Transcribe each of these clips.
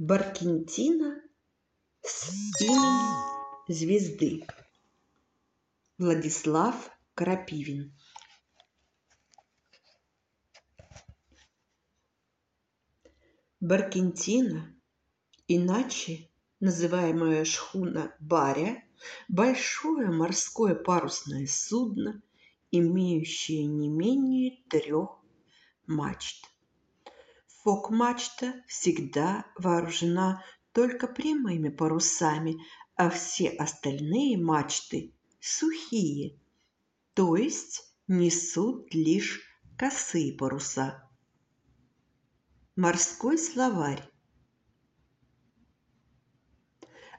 Баркентина с именем звезды. Владислав Крапивин. Баркентина, иначе называемая шхуна Баря, большое морское парусное судно, имеющее не менее трех мачт. Фок-мачта всегда вооружена только прямыми парусами, а все остальные мачты сухие, то есть несут лишь косые паруса. Морской словарь.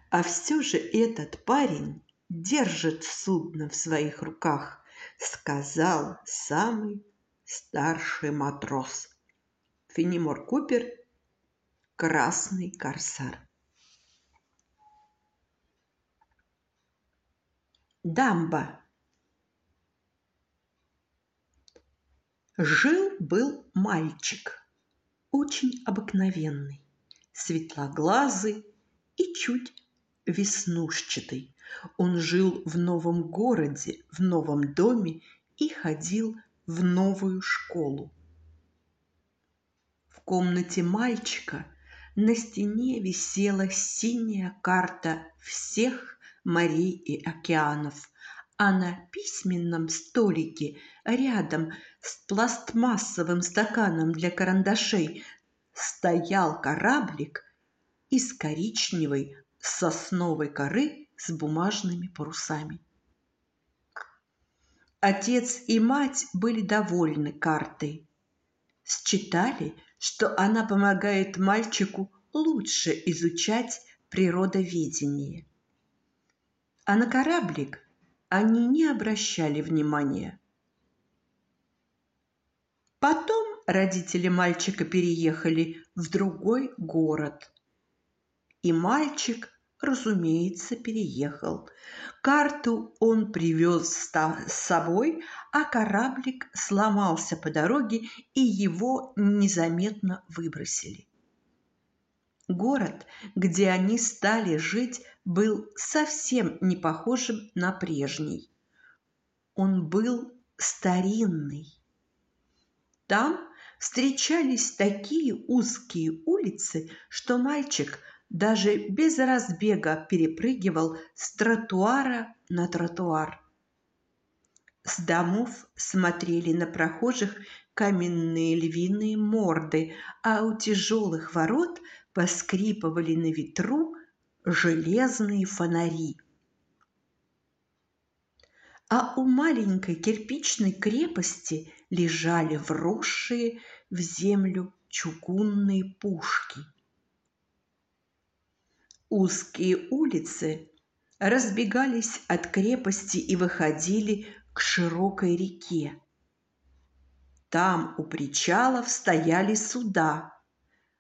А все же этот парень держит судно в своих руках, сказал самый старший матрос. Фенимор Купер «Красный корсар». Дамба. Жил-был мальчик, очень обыкновенный, светлоглазый и чуть веснушчатый. Он жил в новом городе, в новом доме и ходил в новую школу комнате мальчика на стене висела синяя карта всех морей и океанов, а на письменном столике рядом с пластмассовым стаканом для карандашей стоял кораблик из коричневой сосновой коры с бумажными парусами. Отец и мать были довольны картой. Считали, что она помогает мальчику лучше изучать природоведение. А на кораблик они не обращали внимания. Потом родители мальчика переехали в другой город. И мальчик, разумеется, переехал. Карту он привез с собой, а кораблик сломался по дороге, и его незаметно выбросили. Город, где они стали жить, был совсем не похожим на прежний. Он был старинный. Там встречались такие узкие улицы, что мальчик даже без разбега перепрыгивал с тротуара на тротуар. С домов смотрели на прохожих каменные львиные морды, а у тяжелых ворот поскрипывали на ветру железные фонари. А у маленькой кирпичной крепости лежали вросшие в землю чугунные пушки. Узкие улицы разбегались от крепости и выходили к широкой реке. Там у причалов стояли суда,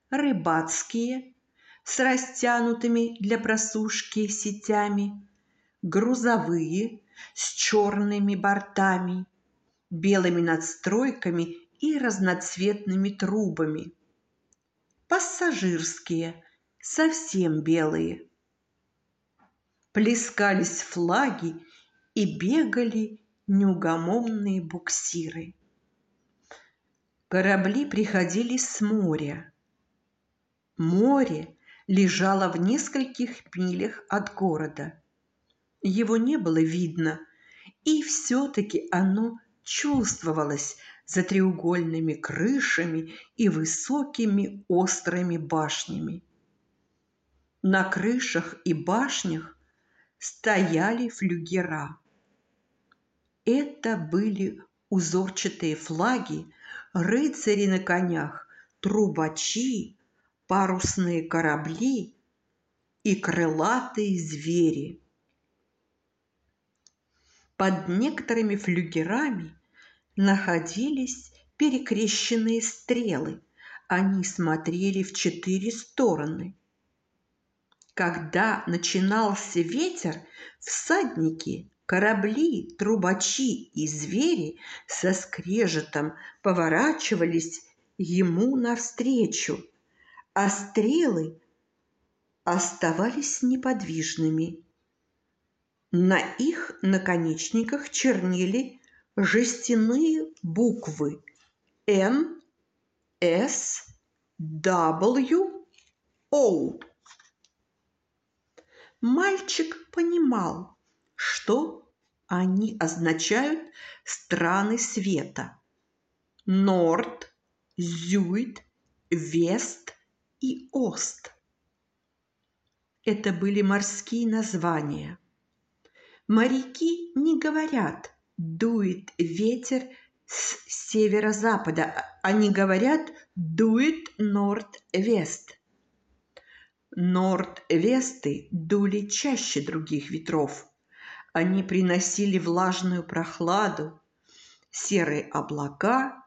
рыбацкие, с растянутыми для просушки сетями, грузовые с черными бортами, белыми надстройками и разноцветными трубами, пассажирские, совсем белые. Плескались флаги и бегали неугомонные буксиры. Корабли приходили с моря. Море лежало в нескольких милях от города. Его не было видно, и все-таки оно чувствовалось за треугольными крышами и высокими острыми башнями. На крышах и башнях стояли флюгера. Это были узорчатые флаги, рыцари на конях, трубачи, парусные корабли и крылатые звери. Под некоторыми флюгерами находились перекрещенные стрелы. Они смотрели в четыре стороны. Когда начинался ветер, всадники Корабли, трубачи и звери со скрежетом поворачивались ему навстречу, а стрелы оставались неподвижными. На их наконечниках чернели жестяные буквы N, S, W, O. Мальчик понимал, что они означают страны света. Норд, Зюит, Вест и Ост. Это были морские названия. Моряки не говорят «дует ветер с северо-запада», они говорят «дует норд-вест». Норд-весты дули чаще других ветров. Они приносили влажную прохладу, серые облака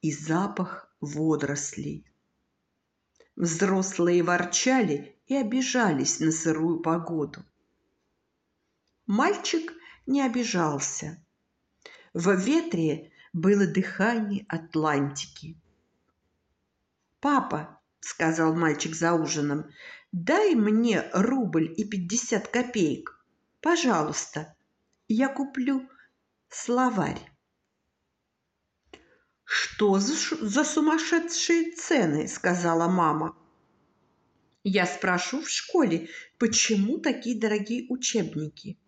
и запах водорослей. Взрослые ворчали и обижались на сырую погоду. Мальчик не обижался. В ветре было дыхание Атлантики. «Папа», — сказал мальчик за ужином, — «дай мне рубль и пятьдесят копеек. Пожалуйста, я куплю словарь». «Что за, за сумасшедшие цены?» – сказала мама. «Я спрошу в школе, почему такие дорогие учебники?»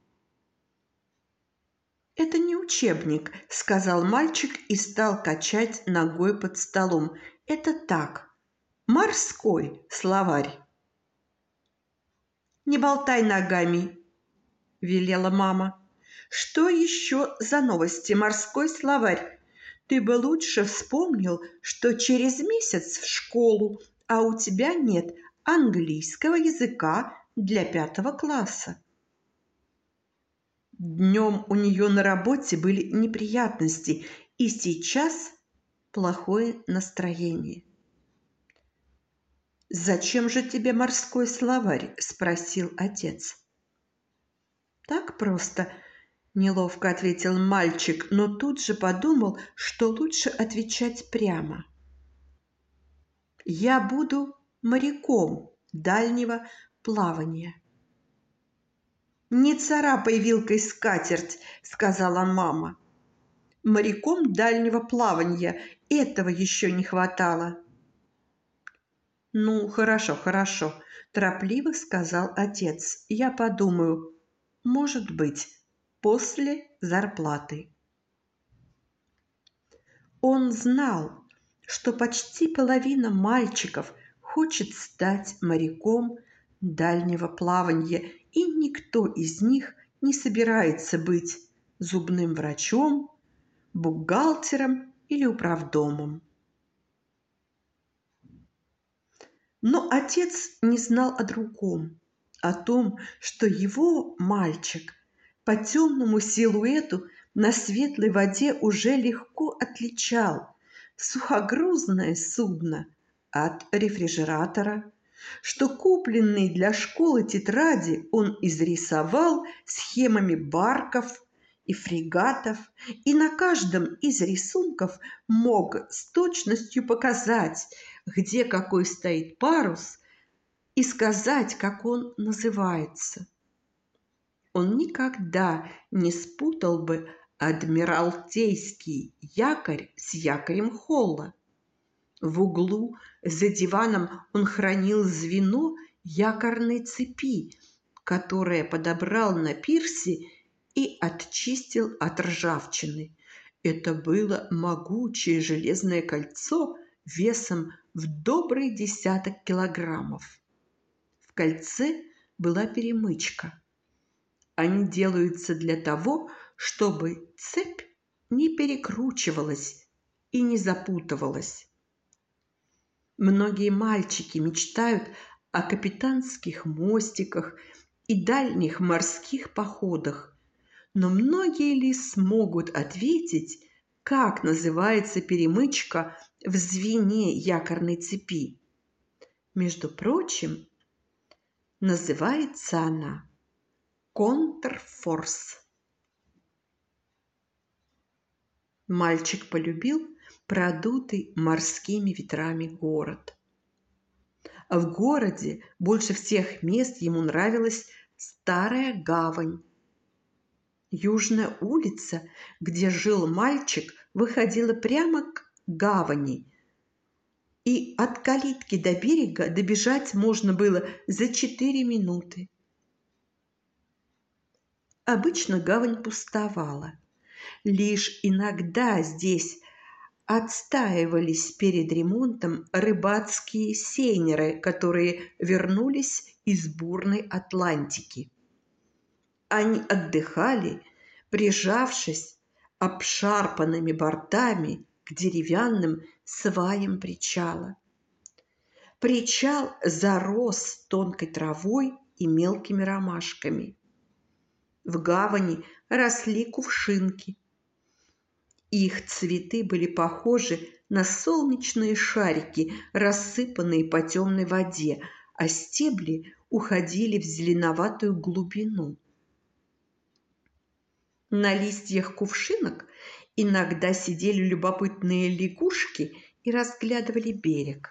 «Это не учебник», – сказал мальчик и стал качать ногой под столом. «Это так, морской словарь». «Не болтай ногами», – велела мама. «Что еще за новости? Морской словарь. Ты бы лучше вспомнил, что через месяц в школу, а у тебя нет английского языка для пятого класса. Днем у нее на работе были неприятности, и сейчас плохое настроение. «Зачем же тебе морской словарь?» – спросил отец. «Так просто», – неловко ответил мальчик, но тут же подумал, что лучше отвечать прямо. «Я буду моряком дальнего плавания». «Не царапай вилкой скатерть», — сказала мама. «Моряком дальнего плавания этого еще не хватало». «Ну, хорошо, хорошо», – торопливо сказал отец. «Я подумаю, может быть, после зарплаты». Он знал, что почти половина мальчиков хочет стать моряком дальнего плавания и никто из них не собирается быть зубным врачом, бухгалтером или управдомом. Но отец не знал о другом, о том, что его мальчик по темному силуэту на светлой воде уже легко отличал сухогрузное судно от рефрижератора что купленные для школы тетради он изрисовал схемами барков и фрегатов, и на каждом из рисунков мог с точностью показать, где какой стоит парус, и сказать, как он называется. Он никогда не спутал бы адмиралтейский якорь с якорем Холла. В углу за диваном он хранил звено якорной цепи, которое подобрал на пирсе и отчистил от ржавчины. Это было могучее железное кольцо весом в добрый десяток килограммов. В кольце была перемычка. Они делаются для того, чтобы цепь не перекручивалась и не запутывалась. Многие мальчики мечтают о капитанских мостиках и дальних морских походах. Но многие ли смогут ответить, как называется перемычка в звене якорной цепи? Между прочим, называется она контрфорс. Мальчик полюбил продутый морскими ветрами город. в городе больше всех мест ему нравилась старая гавань. Южная улица, где жил мальчик, выходила прямо к гавани, и от калитки до берега добежать можно было за четыре минуты. Обычно гавань пустовала. Лишь иногда здесь отстаивались перед ремонтом рыбацкие сейнеры, которые вернулись из бурной Атлантики. Они отдыхали, прижавшись обшарпанными бортами к деревянным сваям причала. Причал зарос тонкой травой и мелкими ромашками. В гавани росли кувшинки – их цветы были похожи на солнечные шарики, рассыпанные по темной воде, а стебли уходили в зеленоватую глубину. На листьях кувшинок иногда сидели любопытные лягушки и разглядывали берег.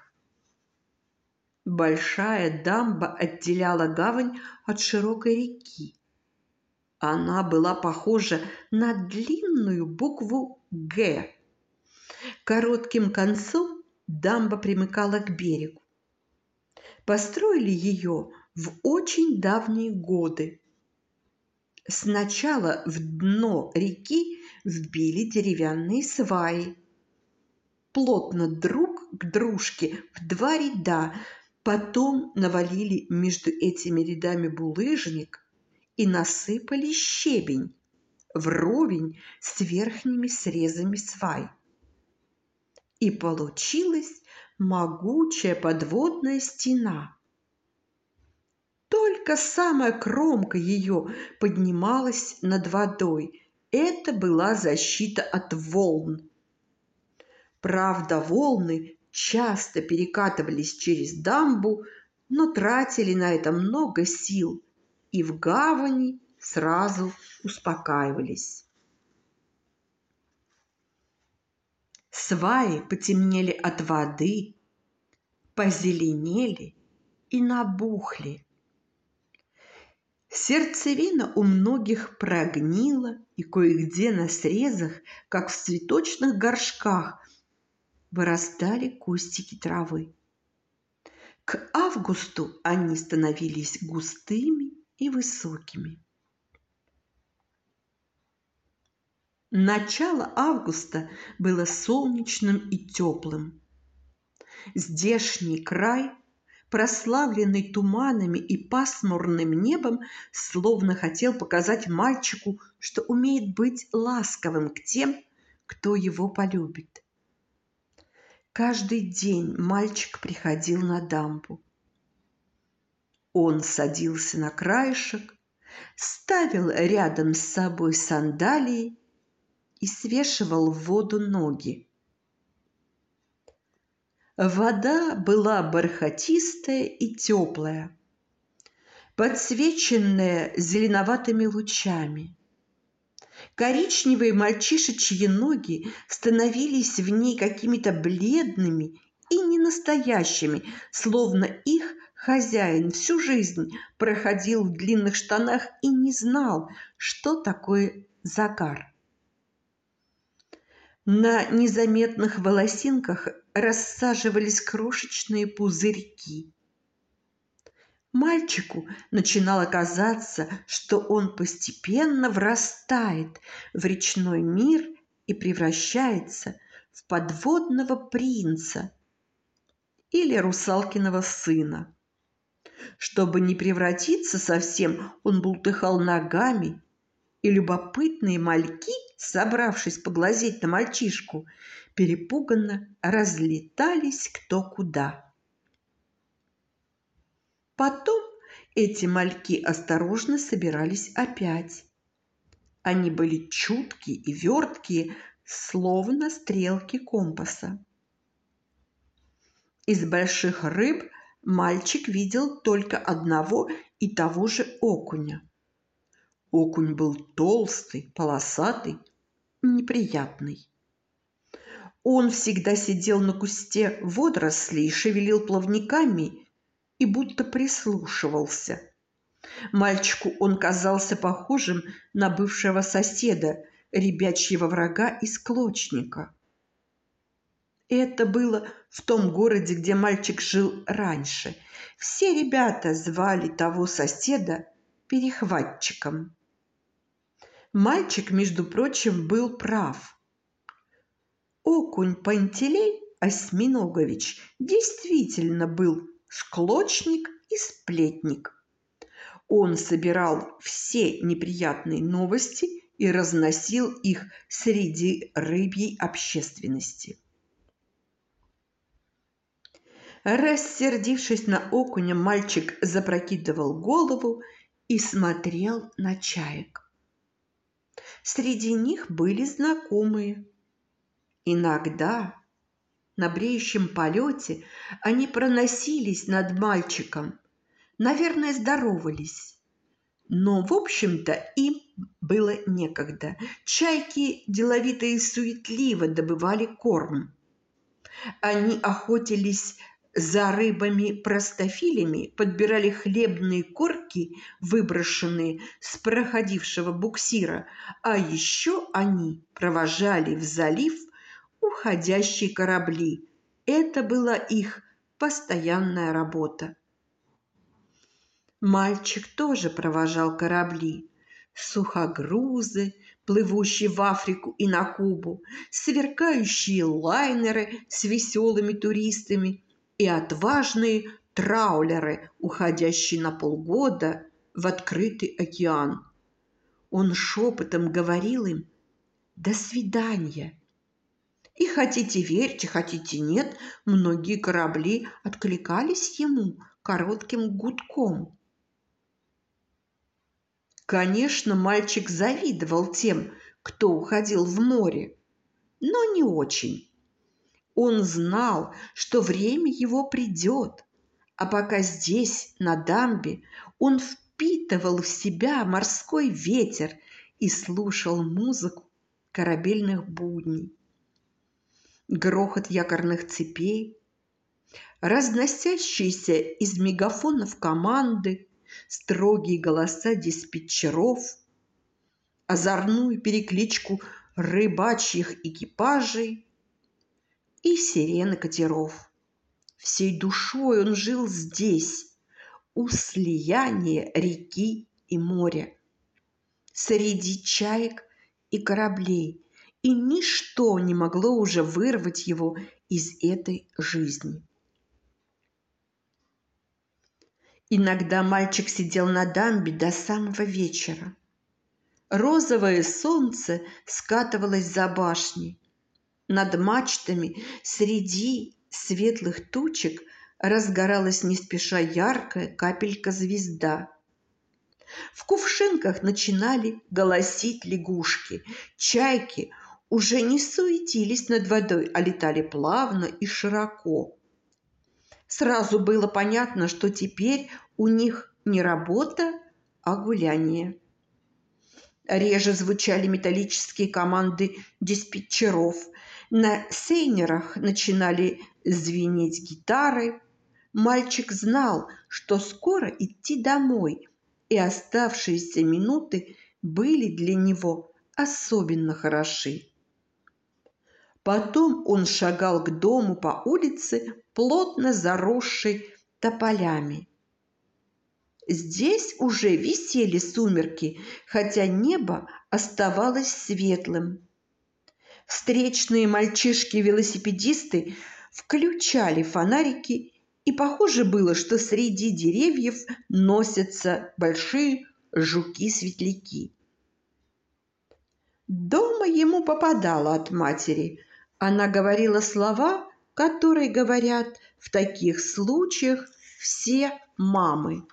Большая дамба отделяла гавань от широкой реки. Она была похожа на длинную букву Г. Коротким концом дамба примыкала к берегу. Построили ее в очень давние годы. Сначала в дно реки вбили деревянные сваи. Плотно друг к дружке в два ряда, потом навалили между этими рядами булыжник и насыпали щебень вровень с верхними срезами свай. И получилась могучая подводная стена. Только самая кромка ее поднималась над водой. Это была защита от волн. Правда, волны часто перекатывались через дамбу, но тратили на это много сил, и в гавани сразу успокаивались. Сваи потемнели от воды, позеленели и набухли. Сердцевина у многих прогнила, и кое-где на срезах, как в цветочных горшках, вырастали кустики травы. К августу они становились густыми и высокими. Начало августа было солнечным и теплым. Здешний край, прославленный туманами и пасмурным небом, словно хотел показать мальчику, что умеет быть ласковым к тем, кто его полюбит. Каждый день мальчик приходил на дамбу. Он садился на краешек, ставил рядом с собой сандалии и свешивал в воду ноги. Вода была бархатистая и теплая, подсвеченная зеленоватыми лучами. Коричневые мальчишечьи ноги становились в ней какими-то бледными и ненастоящими, словно их хозяин всю жизнь проходил в длинных штанах и не знал, что такое загар. На незаметных волосинках рассаживались крошечные пузырьки. Мальчику начинало казаться, что он постепенно врастает в речной мир и превращается в подводного принца или русалкиного сына. Чтобы не превратиться совсем, он бултыхал ногами и любопытные мальки, собравшись поглазеть на мальчишку, перепуганно разлетались кто куда. Потом эти мальки осторожно собирались опять. Они были чуткие и верткие, словно стрелки компаса. Из больших рыб мальчик видел только одного и того же окуня – Окунь был толстый, полосатый, неприятный. Он всегда сидел на кусте водорослей, шевелил плавниками и будто прислушивался. Мальчику он казался похожим на бывшего соседа, ребячьего врага и склочника. Это было в том городе, где мальчик жил раньше. Все ребята звали того соседа перехватчиком. Мальчик, между прочим, был прав. Окунь Пантелей Осьминогович действительно был склочник и сплетник. Он собирал все неприятные новости и разносил их среди рыбьей общественности. Рассердившись на окуня, мальчик запрокидывал голову и смотрел на чаек. Среди них были знакомые. Иногда на бреющем полете они проносились над мальчиком, наверное, здоровались. Но, в общем-то, им было некогда. Чайки деловито и суетливо добывали корм. Они охотились за рыбами-простофилями, подбирали хлебные корки, выброшенные с проходившего буксира, а еще они провожали в залив уходящие корабли. Это была их постоянная работа. Мальчик тоже провожал корабли, сухогрузы, плывущие в Африку и на Кубу, сверкающие лайнеры с веселыми туристами и отважные траулеры, уходящие на полгода в открытый океан. Он шепотом говорил им «До свидания!» И хотите верьте, хотите нет, многие корабли откликались ему коротким гудком. Конечно, мальчик завидовал тем, кто уходил в море, но не очень. Он знал, что время его придет, а пока здесь, на дамбе, он впитывал в себя морской ветер и слушал музыку корабельных будней. Грохот якорных цепей, разносящиеся из мегафонов команды, строгие голоса диспетчеров, озорную перекличку рыбачьих экипажей и сирены катеров. Всей душой он жил здесь, у слияния реки и моря, среди чаек и кораблей, и ничто не могло уже вырвать его из этой жизни. Иногда мальчик сидел на дамбе до самого вечера. Розовое солнце скатывалось за башней, над мачтами среди светлых тучек разгоралась не спеша яркая капелька-звезда. В кувшинках начинали голосить лягушки. Чайки уже не суетились над водой, а летали плавно и широко. Сразу было понятно, что теперь у них не работа, а гуляние. Реже звучали металлические команды диспетчеров. На сейнерах начинали звенеть гитары. Мальчик знал, что скоро идти домой, и оставшиеся минуты были для него особенно хороши. Потом он шагал к дому по улице, плотно заросшей тополями. Здесь уже висели сумерки, хотя небо оставалось светлым. Встречные мальчишки-велосипедисты включали фонарики, и похоже было, что среди деревьев носятся большие жуки-светляки. Дома ему попадало от матери. Она говорила слова, которые говорят в таких случаях все мамы.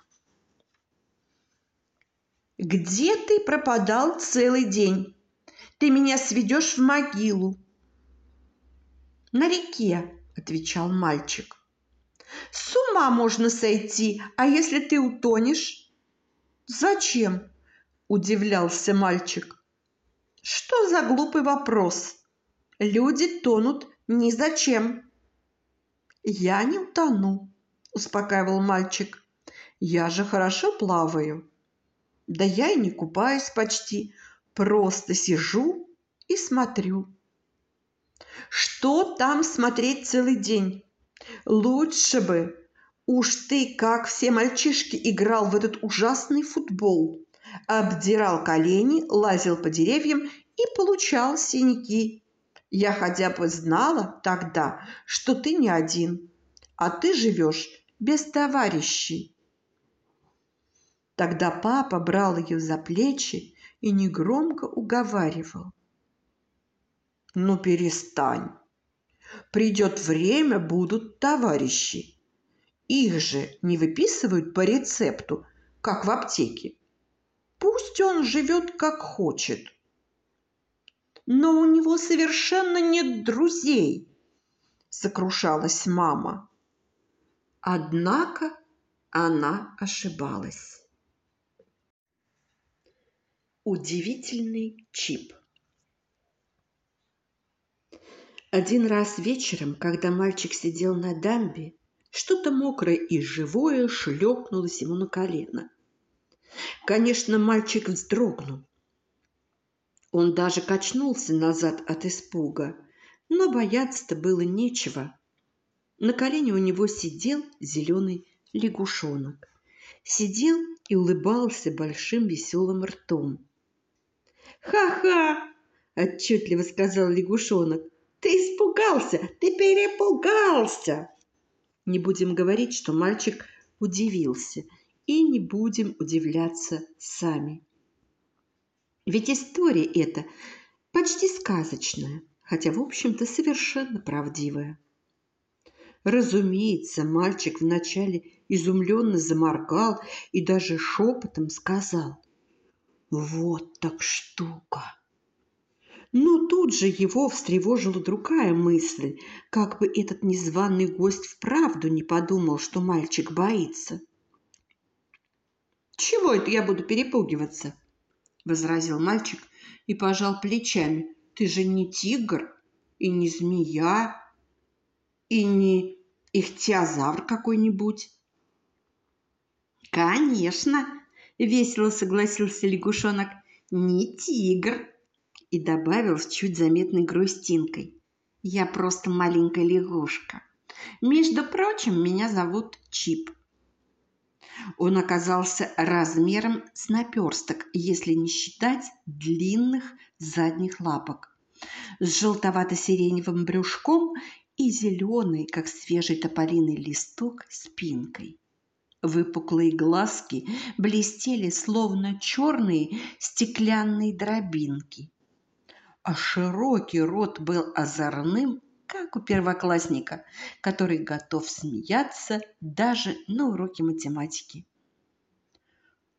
Где ты пропадал целый день? Ты меня сведешь в могилу. На реке, отвечал мальчик. С ума можно сойти, а если ты утонешь? Зачем? Удивлялся мальчик. Что за глупый вопрос? Люди тонут ни зачем. Я не утону, – успокаивал мальчик. «Я же хорошо плаваю». «Да я и не купаюсь почти, просто сижу и смотрю». «Что там смотреть целый день? Лучше бы уж ты, как все мальчишки, играл в этот ужасный футбол, обдирал колени, лазил по деревьям и получал синяки. Я хотя бы знала тогда, что ты не один, а ты живешь без товарищей. Тогда папа брал ее за плечи и негромко уговаривал. «Ну перестань. Придет время, будут товарищи. Их же не выписывают по рецепту, как в аптеке. Пусть он живет как хочет. Но у него совершенно нет друзей, сокрушалась мама. Однако она ошибалась. Удивительный чип. Один раз вечером, когда мальчик сидел на дамбе, что-то мокрое и живое шлепнулось ему на колено. Конечно, мальчик вздрогнул. Он даже качнулся назад от испуга, но бояться-то было нечего. На колене у него сидел зеленый лягушонок. Сидел и улыбался большим веселым ртом. «Ха-ха!» – отчетливо сказал лягушонок. «Ты испугался! Ты перепугался!» Не будем говорить, что мальчик удивился, и не будем удивляться сами. Ведь история эта почти сказочная, хотя, в общем-то, совершенно правдивая. Разумеется, мальчик вначале изумленно заморгал и даже шепотом сказал «Вот так штука!». Но тут же его встревожила другая мысль, как бы этот незваный гость вправду не подумал, что мальчик боится. «Чего это я буду перепугиваться?» – возразил мальчик и пожал плечами. «Ты же не тигр и не змея, и не ихтиозавр какой-нибудь. Конечно, весело согласился лягушонок, не тигр. И добавил с чуть заметной грустинкой. Я просто маленькая лягушка. Между прочим, меня зовут Чип. Он оказался размером с наперсток, если не считать длинных задних лапок, с желтовато-сиреневым брюшком и зеленый, как свежий тополиный листок, спинкой. Выпуклые глазки блестели, словно черные стеклянные дробинки. А широкий рот был озорным, как у первоклассника, который готов смеяться даже на уроке математики.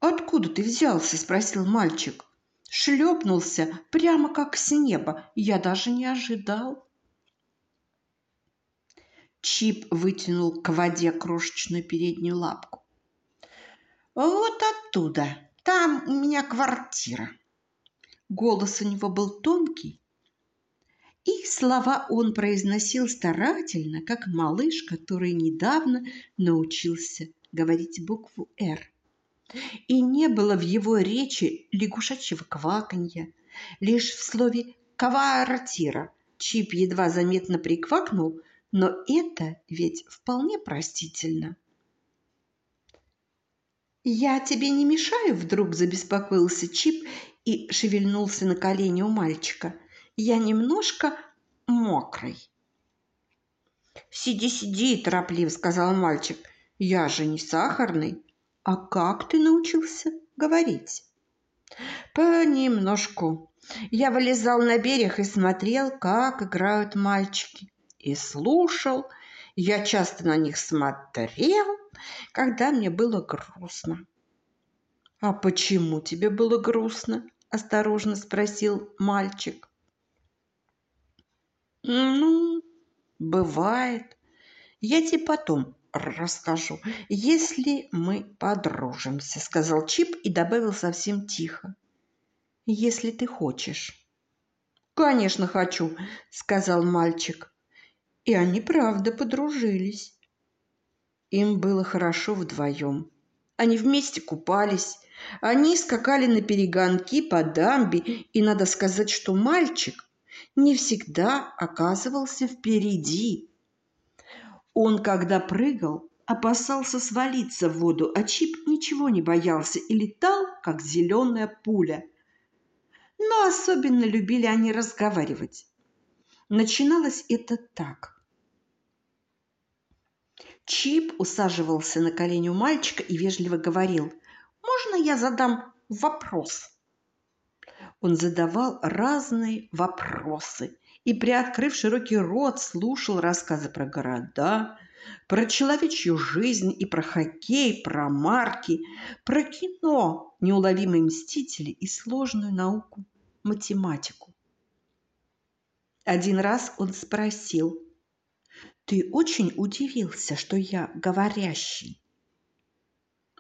«Откуда ты взялся?» – спросил мальчик. Шлепнулся прямо как с неба. Я даже не ожидал. Чип вытянул к воде крошечную переднюю лапку. «Вот оттуда. Там у меня квартира». Голос у него был тонкий, и слова он произносил старательно, как малыш, который недавно научился говорить букву «Р». И не было в его речи лягушачьего кваканья. Лишь в слове «квартира» Чип едва заметно приквакнул – но это ведь вполне простительно. «Я тебе не мешаю?» – вдруг забеспокоился Чип и шевельнулся на колени у мальчика. «Я немножко мокрый». «Сиди, сиди!» – торопливо сказал мальчик. «Я же не сахарный. А как ты научился говорить?» «Понемножку. Я вылезал на берег и смотрел, как играют мальчики и слушал. Я часто на них смотрел, когда мне было грустно. «А почему тебе было грустно?» – осторожно спросил мальчик. «Ну, бывает. Я тебе потом расскажу, если мы подружимся», – сказал Чип и добавил совсем тихо. «Если ты хочешь». «Конечно хочу», – сказал мальчик. И они правда подружились. Им было хорошо вдвоем. Они вместе купались, они скакали на перегонки по дамбе, и надо сказать, что мальчик не всегда оказывался впереди. Он, когда прыгал, опасался свалиться в воду, а Чип ничего не боялся и летал, как зеленая пуля. Но особенно любили они разговаривать. Начиналось это так. Чип усаживался на колени у мальчика и вежливо говорил, «Можно я задам вопрос?» Он задавал разные вопросы и, приоткрыв широкий рот, слушал рассказы про города, про человечью жизнь и про хоккей, про марки, про кино, неуловимые мстители и сложную науку – математику. Один раз он спросил, «Ты очень удивился, что я говорящий?»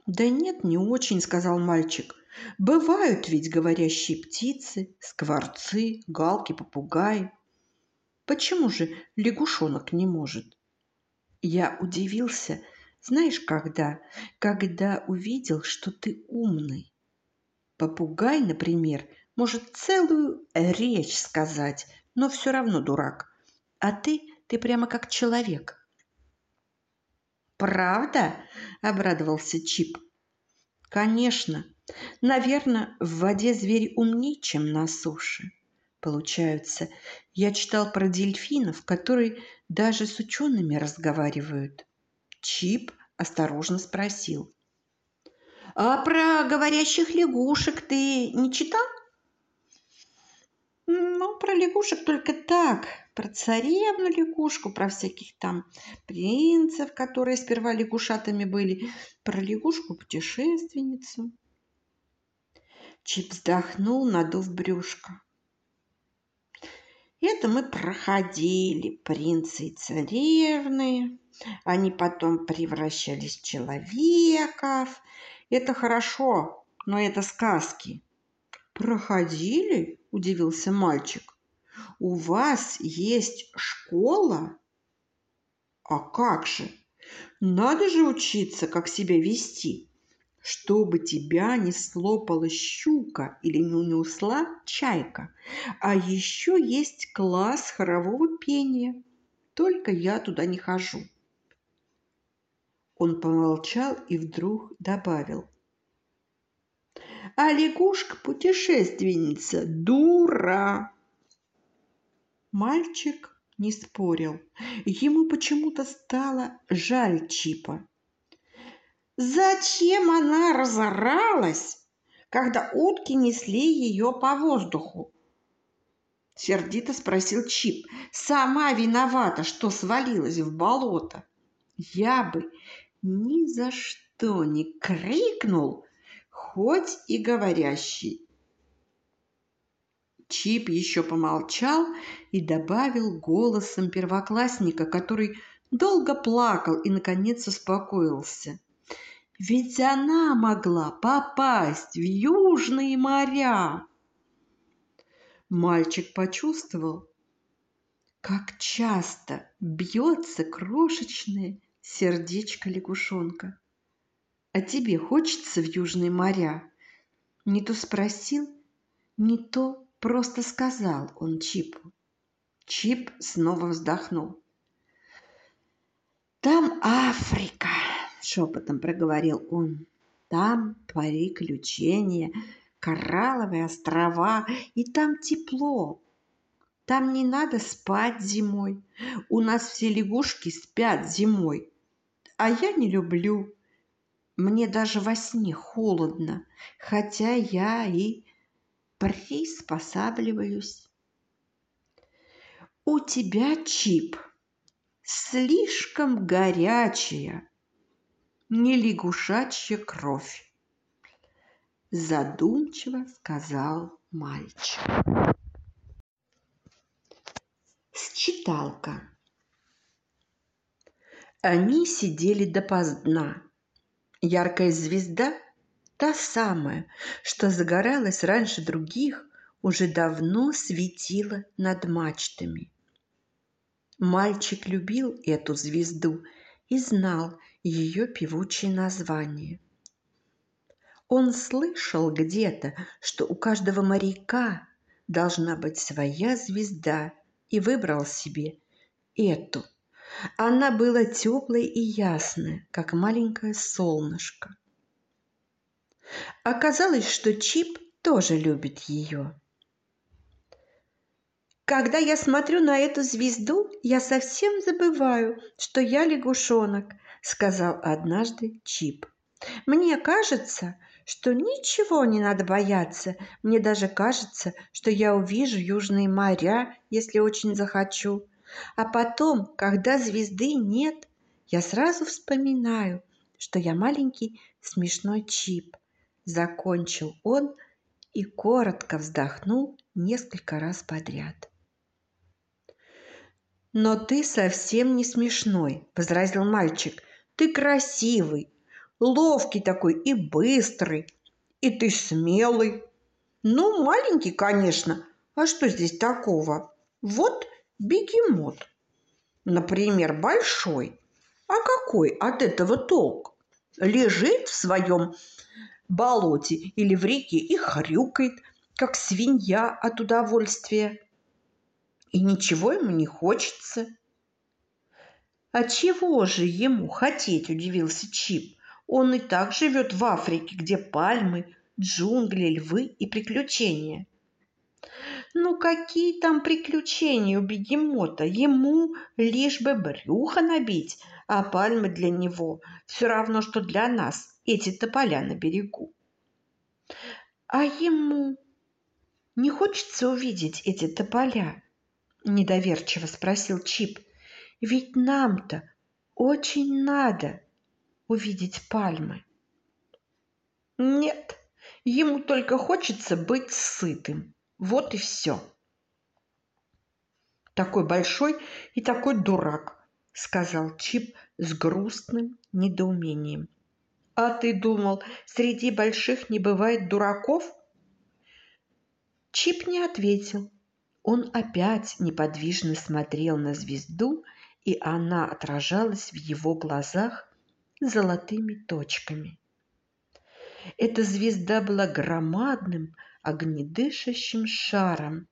«Да нет, не очень», – сказал мальчик. «Бывают ведь говорящие птицы, скворцы, галки, попугаи. Почему же лягушонок не может?» Я удивился, знаешь, когда? Когда увидел, что ты умный. Попугай, например, может целую речь сказать, но все равно дурак. А ты, ты прямо как человек. «Правда?» – обрадовался Чип. «Конечно. Наверное, в воде зверь умнее, чем на суше. Получается, я читал про дельфинов, которые даже с учеными разговаривают. Чип осторожно спросил. «А про говорящих лягушек ты не читал?» «Ну, про лягушек только так. Про царевну лягушку, про всяких там принцев, которые сперва лягушатами были, про лягушку-путешественницу». Чип вздохнул, надув брюшко. Это мы проходили, принцы и царевны. Они потом превращались в человеков. Это хорошо, но это сказки. Проходили? Удивился мальчик. У вас есть школа? А как же? Надо же учиться, как себя вести чтобы тебя не слопала щука или не унесла чайка. А еще есть класс хорового пения. Только я туда не хожу. Он помолчал и вдруг добавил. А лягушка-путешественница дура. Мальчик не спорил. Ему почему-то стало жаль Чипа. Зачем она разоралась, когда утки несли ее по воздуху? Сердито спросил Чип. Сама виновата, что свалилась в болото. Я бы ни за что не крикнул, хоть и говорящий. Чип еще помолчал и добавил голосом первоклассника, который долго плакал и, наконец, успокоился. Ведь она могла попасть в южные моря. Мальчик почувствовал, как часто бьется крошечное сердечко лягушонка. А тебе хочется в южные моря? Не то спросил, не то просто сказал он Чипу. Чип снова вздохнул. Там Африка шепотом проговорил он. Там приключения, коралловые острова, и там тепло. Там не надо спать зимой. У нас все лягушки спят зимой. А я не люблю. Мне даже во сне холодно, хотя я и приспосабливаюсь. У тебя чип слишком горячая, не лягушачья кровь, задумчиво сказал мальчик. Считалка. Они сидели допоздна. Яркая звезда, та самая, что загоралась раньше других, уже давно светила над мачтами. Мальчик любил эту звезду и знал, ее певучее название. Он слышал где-то, что у каждого моряка должна быть своя звезда, и выбрал себе эту. Она была теплой и ясная, как маленькое солнышко. Оказалось, что Чип тоже любит ее. Когда я смотрю на эту звезду, я совсем забываю, что я лягушонок, сказал однажды Чип. Мне кажется, что ничего не надо бояться. Мне даже кажется, что я увижу южные моря, если очень захочу. А потом, когда звезды нет, я сразу вспоминаю, что я маленький смешной Чип. Закончил он и коротко вздохнул несколько раз подряд. «Но ты совсем не смешной», – возразил мальчик. «Ты красивый, ловкий такой и быстрый, и ты смелый. Ну, маленький, конечно, а что здесь такого? Вот бегемот, например, большой. А какой от этого толк? Лежит в своем болоте или в реке и хрюкает, как свинья от удовольствия. И ничего ему не хочется. А чего же ему хотеть, удивился Чип. Он и так живет в Африке, где пальмы, джунгли, львы и приключения. Ну какие там приключения у бегемота? Ему лишь бы брюхо набить, а пальмы для него все равно, что для нас эти тополя на берегу. А ему не хочется увидеть эти тополя? Недоверчиво спросил Чип. Ведь нам-то очень надо увидеть пальмы. Нет, ему только хочется быть сытым. Вот и все. Такой большой и такой дурак, сказал Чип с грустным недоумением. А ты думал, среди больших не бывает дураков? Чип не ответил. Он опять неподвижно смотрел на звезду, и она отражалась в его глазах золотыми точками. Эта звезда была громадным, огнедышащим шаром,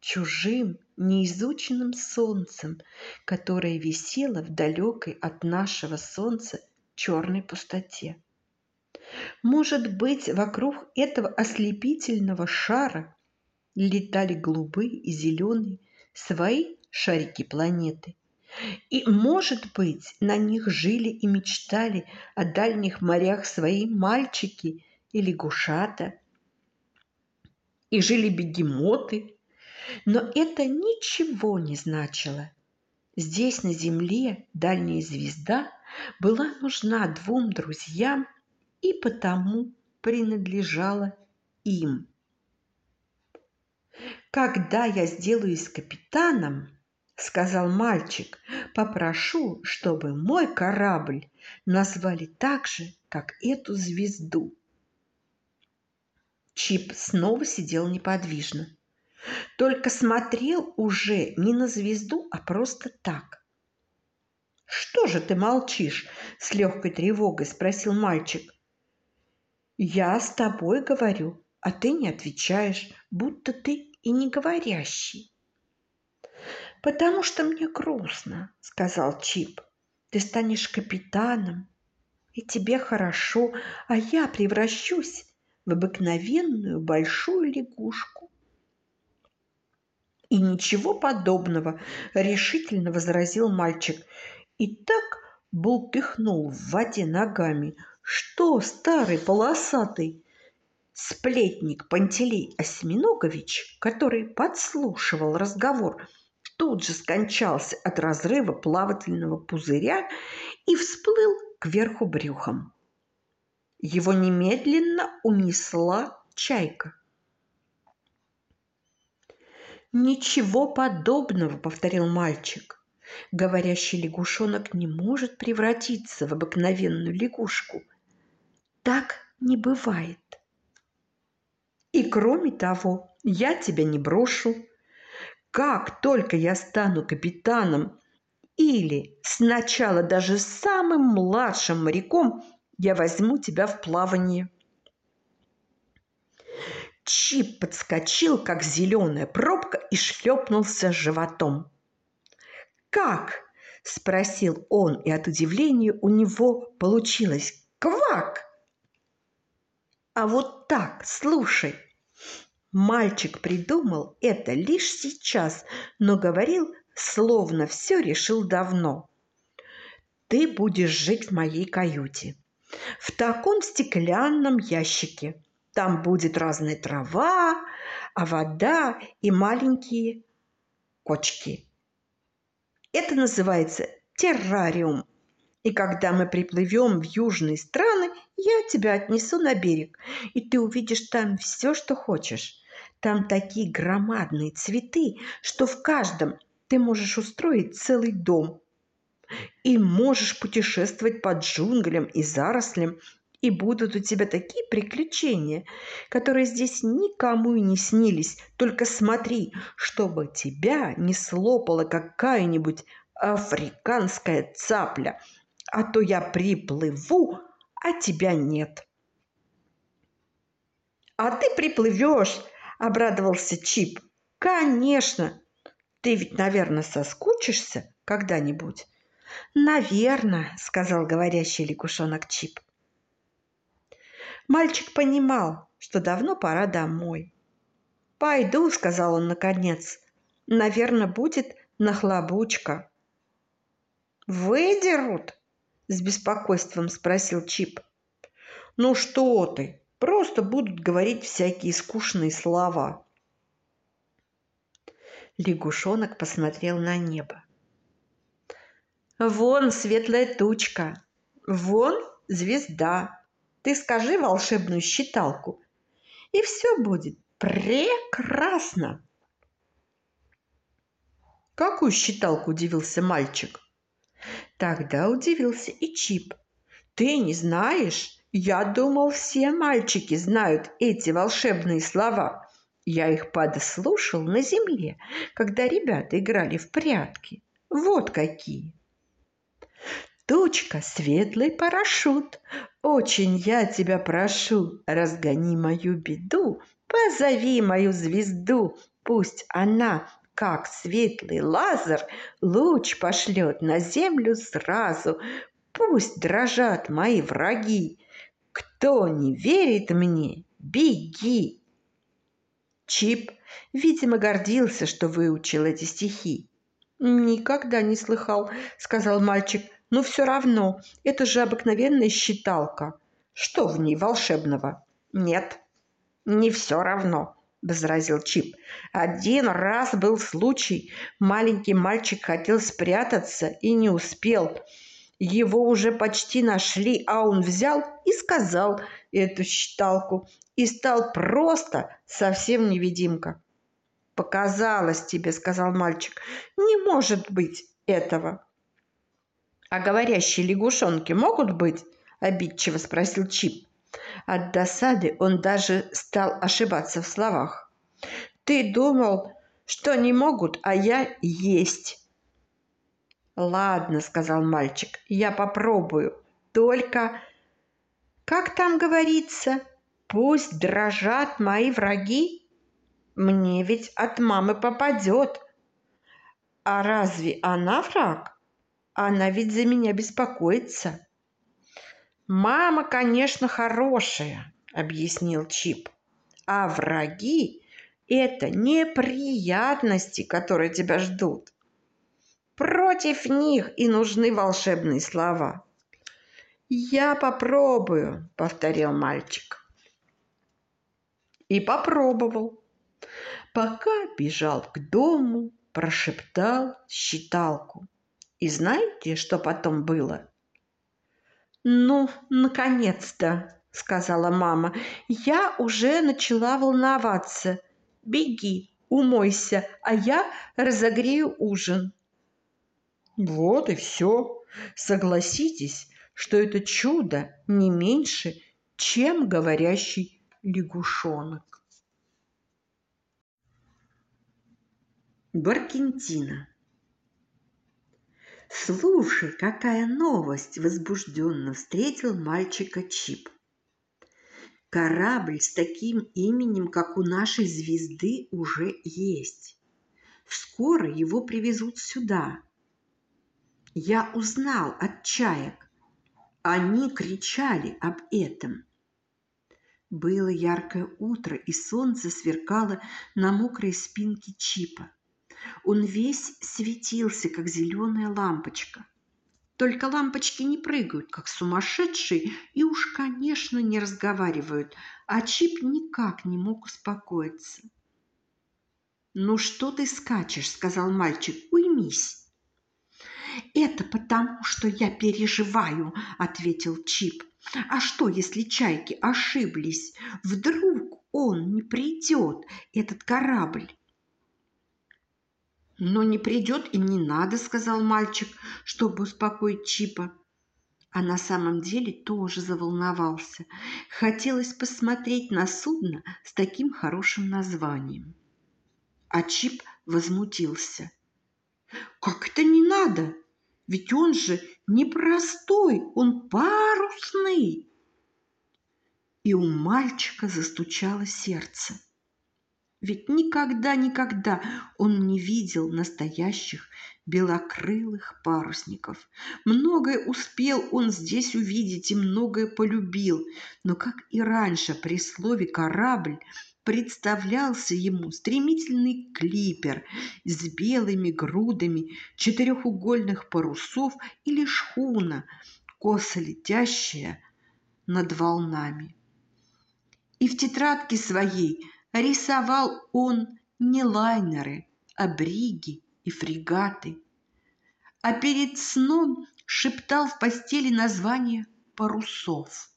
чужим, неизученным солнцем, которое висело в далекой от нашего солнца черной пустоте. Может быть, вокруг этого ослепительного шара летали голубые и зеленые свои шарики планеты – и, может быть, на них жили и мечтали о дальних морях свои мальчики и лягушата. И жили бегемоты. Но это ничего не значило. Здесь, на земле, дальняя звезда была нужна двум друзьям и потому принадлежала им. Когда я сделаюсь капитаном, сказал мальчик, попрошу, чтобы мой корабль назвали так же, как эту звезду. Чип снова сидел неподвижно. Только смотрел уже не на звезду, а просто так. «Что же ты молчишь?» – с легкой тревогой спросил мальчик. «Я с тобой говорю, а ты не отвечаешь, будто ты и не говорящий». «Потому что мне грустно», — сказал Чип. «Ты станешь капитаном, и тебе хорошо, а я превращусь в обыкновенную большую лягушку». «И ничего подобного», — решительно возразил мальчик. И так бултыхнул в воде ногами, что старый полосатый сплетник Пантелей Осьминогович, который подслушивал разговор тут же скончался от разрыва плавательного пузыря и всплыл кверху брюхом. Его немедленно унесла чайка. «Ничего подобного», — повторил мальчик. «Говорящий лягушонок не может превратиться в обыкновенную лягушку. Так не бывает. И кроме того, я тебя не брошу. Как только я стану капитаном Или сначала даже самым младшим моряком я возьму тебя в плавание. Чип подскочил, как зеленая пробка, и шлепнулся животом. «Как?» – спросил он, и от удивления у него получилось «Квак!» «А вот так, слушай!» Мальчик придумал это лишь сейчас, но говорил, словно все решил давно. «Ты будешь жить в моей каюте, в таком стеклянном ящике. Там будет разная трава, а вода и маленькие кочки. Это называется террариум. И когда мы приплывем в южные страны, я тебя отнесу на берег, и ты увидишь там все, что хочешь. Там такие громадные цветы, что в каждом ты можешь устроить целый дом. И можешь путешествовать по джунглям и зарослям, и будут у тебя такие приключения, которые здесь никому и не снились. Только смотри, чтобы тебя не слопала какая-нибудь африканская цапля, а то я приплыву, а тебя нет. «А ты приплывешь!» – обрадовался Чип. «Конечно! Ты ведь, наверное, соскучишься когда-нибудь?» «Наверно», – сказал говорящий лягушонок Чип. Мальчик понимал, что давно пора домой. «Пойду», — сказал он наконец. «Наверное, будет нахлобучка». «Выдерут?» — с беспокойством спросил Чип. «Ну что ты, просто будут говорить всякие скучные слова». Лягушонок посмотрел на небо. «Вон светлая тучка, вон звезда, ты скажи волшебную считалку, и все будет прекрасно. Какую считалку удивился мальчик? Тогда удивился и Чип. Ты не знаешь? Я думал, все мальчики знают эти волшебные слова. Я их подслушал на земле, когда ребята играли в прятки. Вот какие. Тучка, светлый парашют, очень я тебя прошу, разгони мою беду, позови мою звезду, пусть она, как светлый лазер, луч пошлет на землю сразу, пусть дрожат мои враги. Кто не верит мне, беги. Чип, видимо, гордился, что выучил эти стихи. «Никогда не слыхал», — сказал мальчик. Но все равно, это же обыкновенная считалка. Что в ней волшебного? Нет, не все равно, возразил Чип. Один раз был случай. Маленький мальчик хотел спрятаться и не успел. Его уже почти нашли, а он взял и сказал эту считалку и стал просто совсем невидимка. «Показалось тебе», — сказал мальчик. «Не может быть этого». «А говорящие лягушонки могут быть?» – обидчиво спросил Чип. От досады он даже стал ошибаться в словах. «Ты думал, что не могут, а я есть». «Ладно», – сказал мальчик, – «я попробую. Только, как там говорится, пусть дрожат мои враги. Мне ведь от мамы попадет. А разве она враг?» Она ведь за меня беспокоится. Мама, конечно, хорошая, объяснил Чип. А враги – это неприятности, которые тебя ждут. Против них и нужны волшебные слова. «Я попробую», – повторил мальчик. И попробовал. Пока бежал к дому, прошептал считалку – и знаете, что потом было? «Ну, наконец-то!» – сказала мама. «Я уже начала волноваться. Беги, умойся, а я разогрею ужин». Вот и все. Согласитесь, что это чудо не меньше, чем говорящий лягушонок. Баркентина Слушай, какая новость! Возбужденно встретил мальчика Чип. Корабль с таким именем, как у нашей звезды, уже есть. Скоро его привезут сюда. Я узнал от чаек. Они кричали об этом. Было яркое утро, и солнце сверкало на мокрой спинке Чипа. Он весь светился, как зеленая лампочка. Только лампочки не прыгают, как сумасшедшие, и уж, конечно, не разговаривают, а Чип никак не мог успокоиться. «Ну что ты скачешь?» – сказал мальчик. «Уймись!» «Это потому, что я переживаю», – ответил Чип. «А что, если чайки ошиблись? Вдруг он не придет, этот корабль?» «Но не придет и не надо», – сказал мальчик, чтобы успокоить Чипа. А на самом деле тоже заволновался. Хотелось посмотреть на судно с таким хорошим названием. А Чип возмутился. «Как это не надо? Ведь он же не простой, он парусный!» И у мальчика застучало сердце. Ведь никогда-никогда он не видел настоящих белокрылых парусников. Многое успел он здесь увидеть и многое полюбил, но, как и раньше, при слове «корабль» представлялся ему стремительный клипер с белыми грудами четырехугольных парусов или шхуна, косо летящая над волнами. И в тетрадке своей – рисовал он не лайнеры, а бриги и фрегаты. А перед сном шептал в постели название парусов.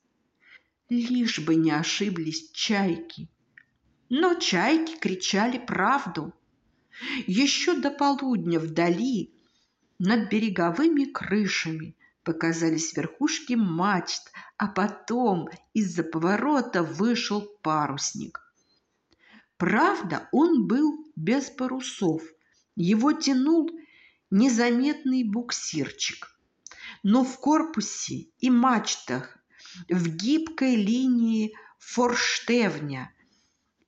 Лишь бы не ошиблись чайки. Но чайки кричали правду. Еще до полудня вдали, над береговыми крышами, показались верхушки мачт, а потом из-за поворота вышел парусник – Правда, он был без парусов. Его тянул незаметный буксирчик. Но в корпусе и мачтах, в гибкой линии форштевня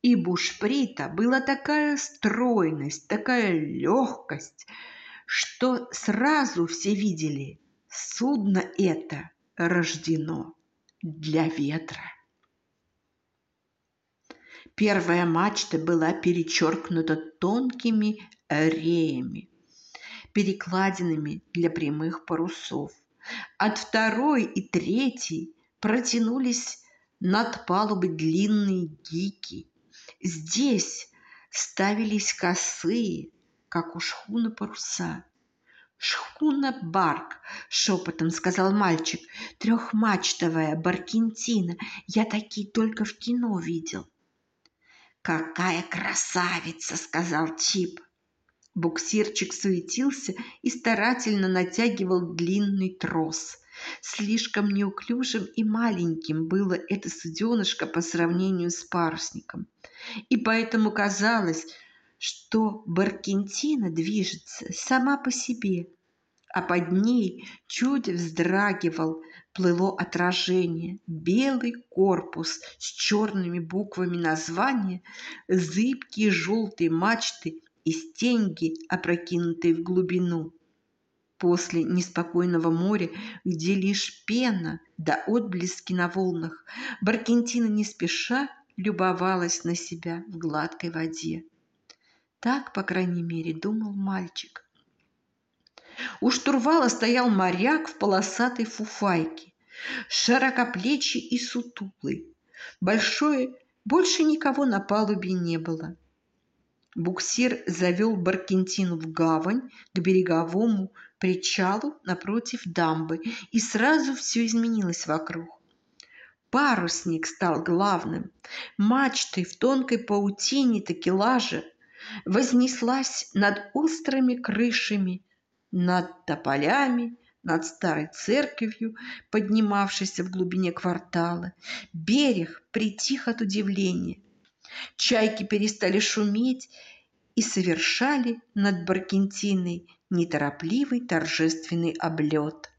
и бушприта была такая стройность, такая легкость, что сразу все видели, судно это рождено для ветра. Первая мачта была перечеркнута тонкими реями, перекладинами для прямых парусов. От второй и третьей протянулись над палубой длинные гики. Здесь ставились косые, как у шхуны паруса. «Шхуна Барк», — шепотом сказал мальчик, — «трехмачтовая Баркентина. Я такие только в кино видел». «Какая красавица!» – сказал Чип. Буксирчик суетился и старательно натягивал длинный трос. Слишком неуклюжим и маленьким было это суденышко по сравнению с парусником. И поэтому казалось, что Баркентина движется сама по себе, а под ней чуть вздрагивал плыло отражение, белый корпус с черными буквами названия, зыбкие желтые мачты и стенги, опрокинутые в глубину. После неспокойного моря, где лишь пена да отблески на волнах, Баркентина не спеша любовалась на себя в гладкой воде. Так, по крайней мере, думал мальчик. У штурвала стоял моряк в полосатой фуфайке, широкоплечий и сутулый. Большой, больше никого на палубе не было. Буксир завел Баркентину в гавань к береговому причалу напротив дамбы, и сразу все изменилось вокруг. Парусник стал главным. Мачтой в тонкой паутине такелажа вознеслась над острыми крышами над тополями, над старой церковью, поднимавшейся в глубине квартала. Берег притих от удивления. Чайки перестали шуметь и совершали над Баркентиной неторопливый торжественный облет.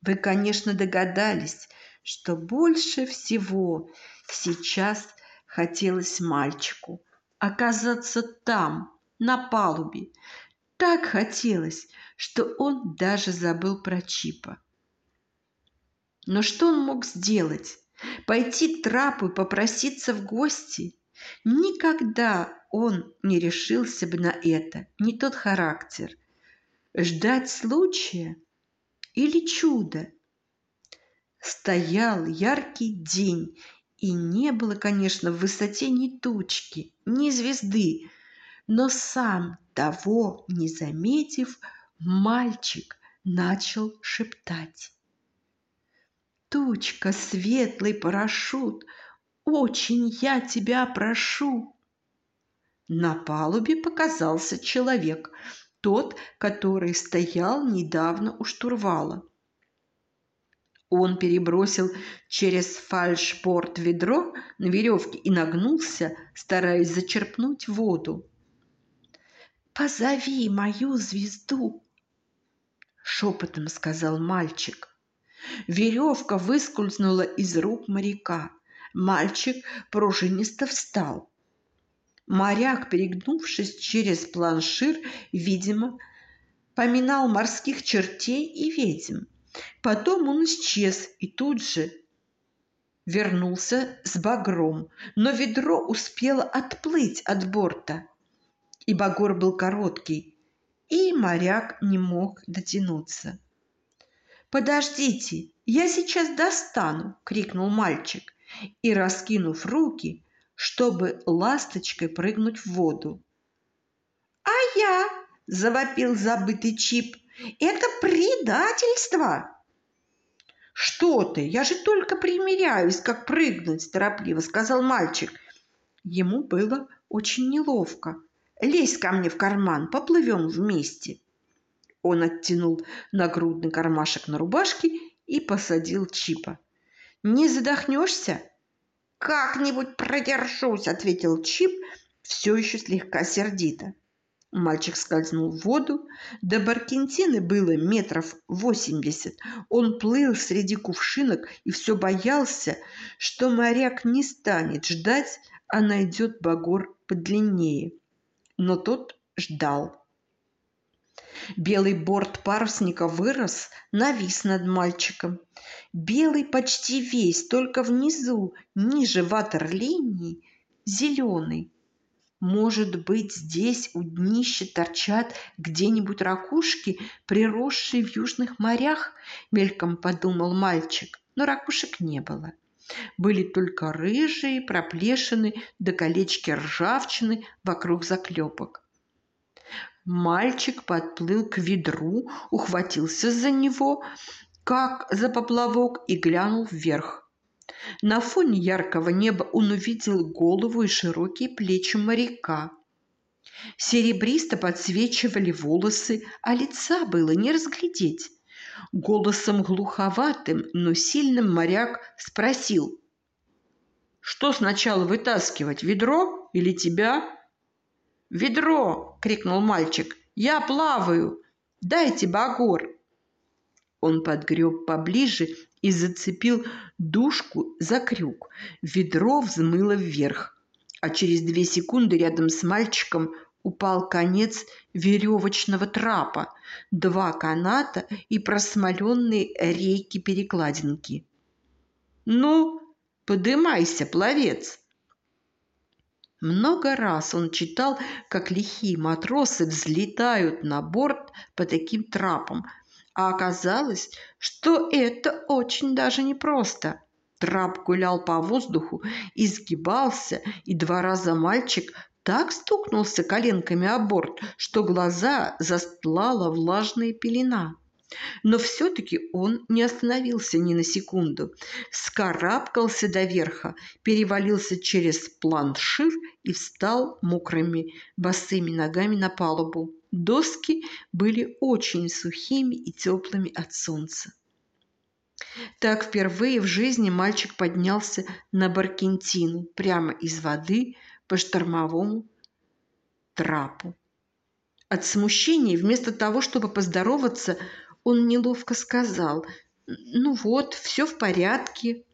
Вы, конечно, догадались, что больше всего сейчас хотелось мальчику оказаться там, на палубе. Так хотелось, что он даже забыл про Чипа. Но что он мог сделать? Пойти трапу и попроситься в гости? Никогда он не решился бы на это, не тот характер. Ждать случая или чуда? Стоял яркий день, и не было, конечно, в высоте ни тучки, ни звезды, но сам того не заметив, мальчик начал шептать. Тучка, светлый парашют, очень я тебя прошу. На палубе показался человек, тот, который стоял недавно у штурвала. Он перебросил через фальшпорт ведро на веревке и нагнулся, стараясь зачерпнуть воду. «Позови мою звезду!» — шепотом сказал мальчик. Веревка выскользнула из рук моряка. Мальчик пружинисто встал. Моряк, перегнувшись через планшир, видимо, поминал морских чертей и ведьм. Потом он исчез и тут же вернулся с багром, но ведро успело отплыть от борта, и багор был короткий, и моряк не мог дотянуться. «Подождите, я сейчас достану!» – крикнул мальчик и, раскинув руки, чтобы ласточкой прыгнуть в воду. «А я!» – завопил забытый Чип. «Это предательство!» «Что ты? Я же только примеряюсь, как прыгнуть!» – торопливо сказал мальчик. Ему было очень неловко. «Лезь ко мне в карман, поплывем вместе!» Он оттянул нагрудный кармашек на рубашке и посадил Чипа. «Не задохнешься?» «Как-нибудь продержусь», — ответил Чип, все еще слегка сердито. Мальчик скользнул в воду. До Баркентины было метров восемьдесят. Он плыл среди кувшинок и все боялся, что моряк не станет ждать, а найдет багор подлиннее. Но тот ждал. Белый борт парусника вырос, навис над мальчиком. Белый почти весь, только внизу, ниже ватерлинии, зеленый. Может быть, здесь у днища торчат где-нибудь ракушки, приросшие в южных морях? Мельком подумал мальчик, но ракушек не было. Были только рыжие проплешины да колечки ржавчины вокруг заклепок. Мальчик подплыл к ведру, ухватился за него, как за поплавок, и глянул вверх. На фоне яркого неба он увидел голову и широкие плечи моряка. Серебристо подсвечивали волосы, а лица было не разглядеть. Голосом глуховатым, но сильным моряк спросил. «Что сначала вытаскивать, ведро или тебя?» «Ведро!» – крикнул мальчик. «Я плаваю! Дайте багор!» Он подгреб поближе и зацепил дужку за крюк. Ведро взмыло вверх, а через две секунды рядом с мальчиком упал конец веревочного трапа, два каната и просмоленные рейки-перекладинки. «Ну, подымайся, пловец!» Много раз он читал, как лихие матросы взлетают на борт по таким трапам, а оказалось, что это очень даже непросто. Трап гулял по воздуху, изгибался, и два раза мальчик так стукнулся коленками о борт, что глаза застлала влажная пелена. Но все-таки он не остановился ни на секунду. Скарабкался до верха, перевалился через планшир и встал мокрыми босыми ногами на палубу. Доски были очень сухими и теплыми от солнца. Так впервые в жизни мальчик поднялся на Баркентину прямо из воды по штормовому трапу. От смущения, вместо того, чтобы поздороваться, он неловко сказал «Ну вот, все в порядке».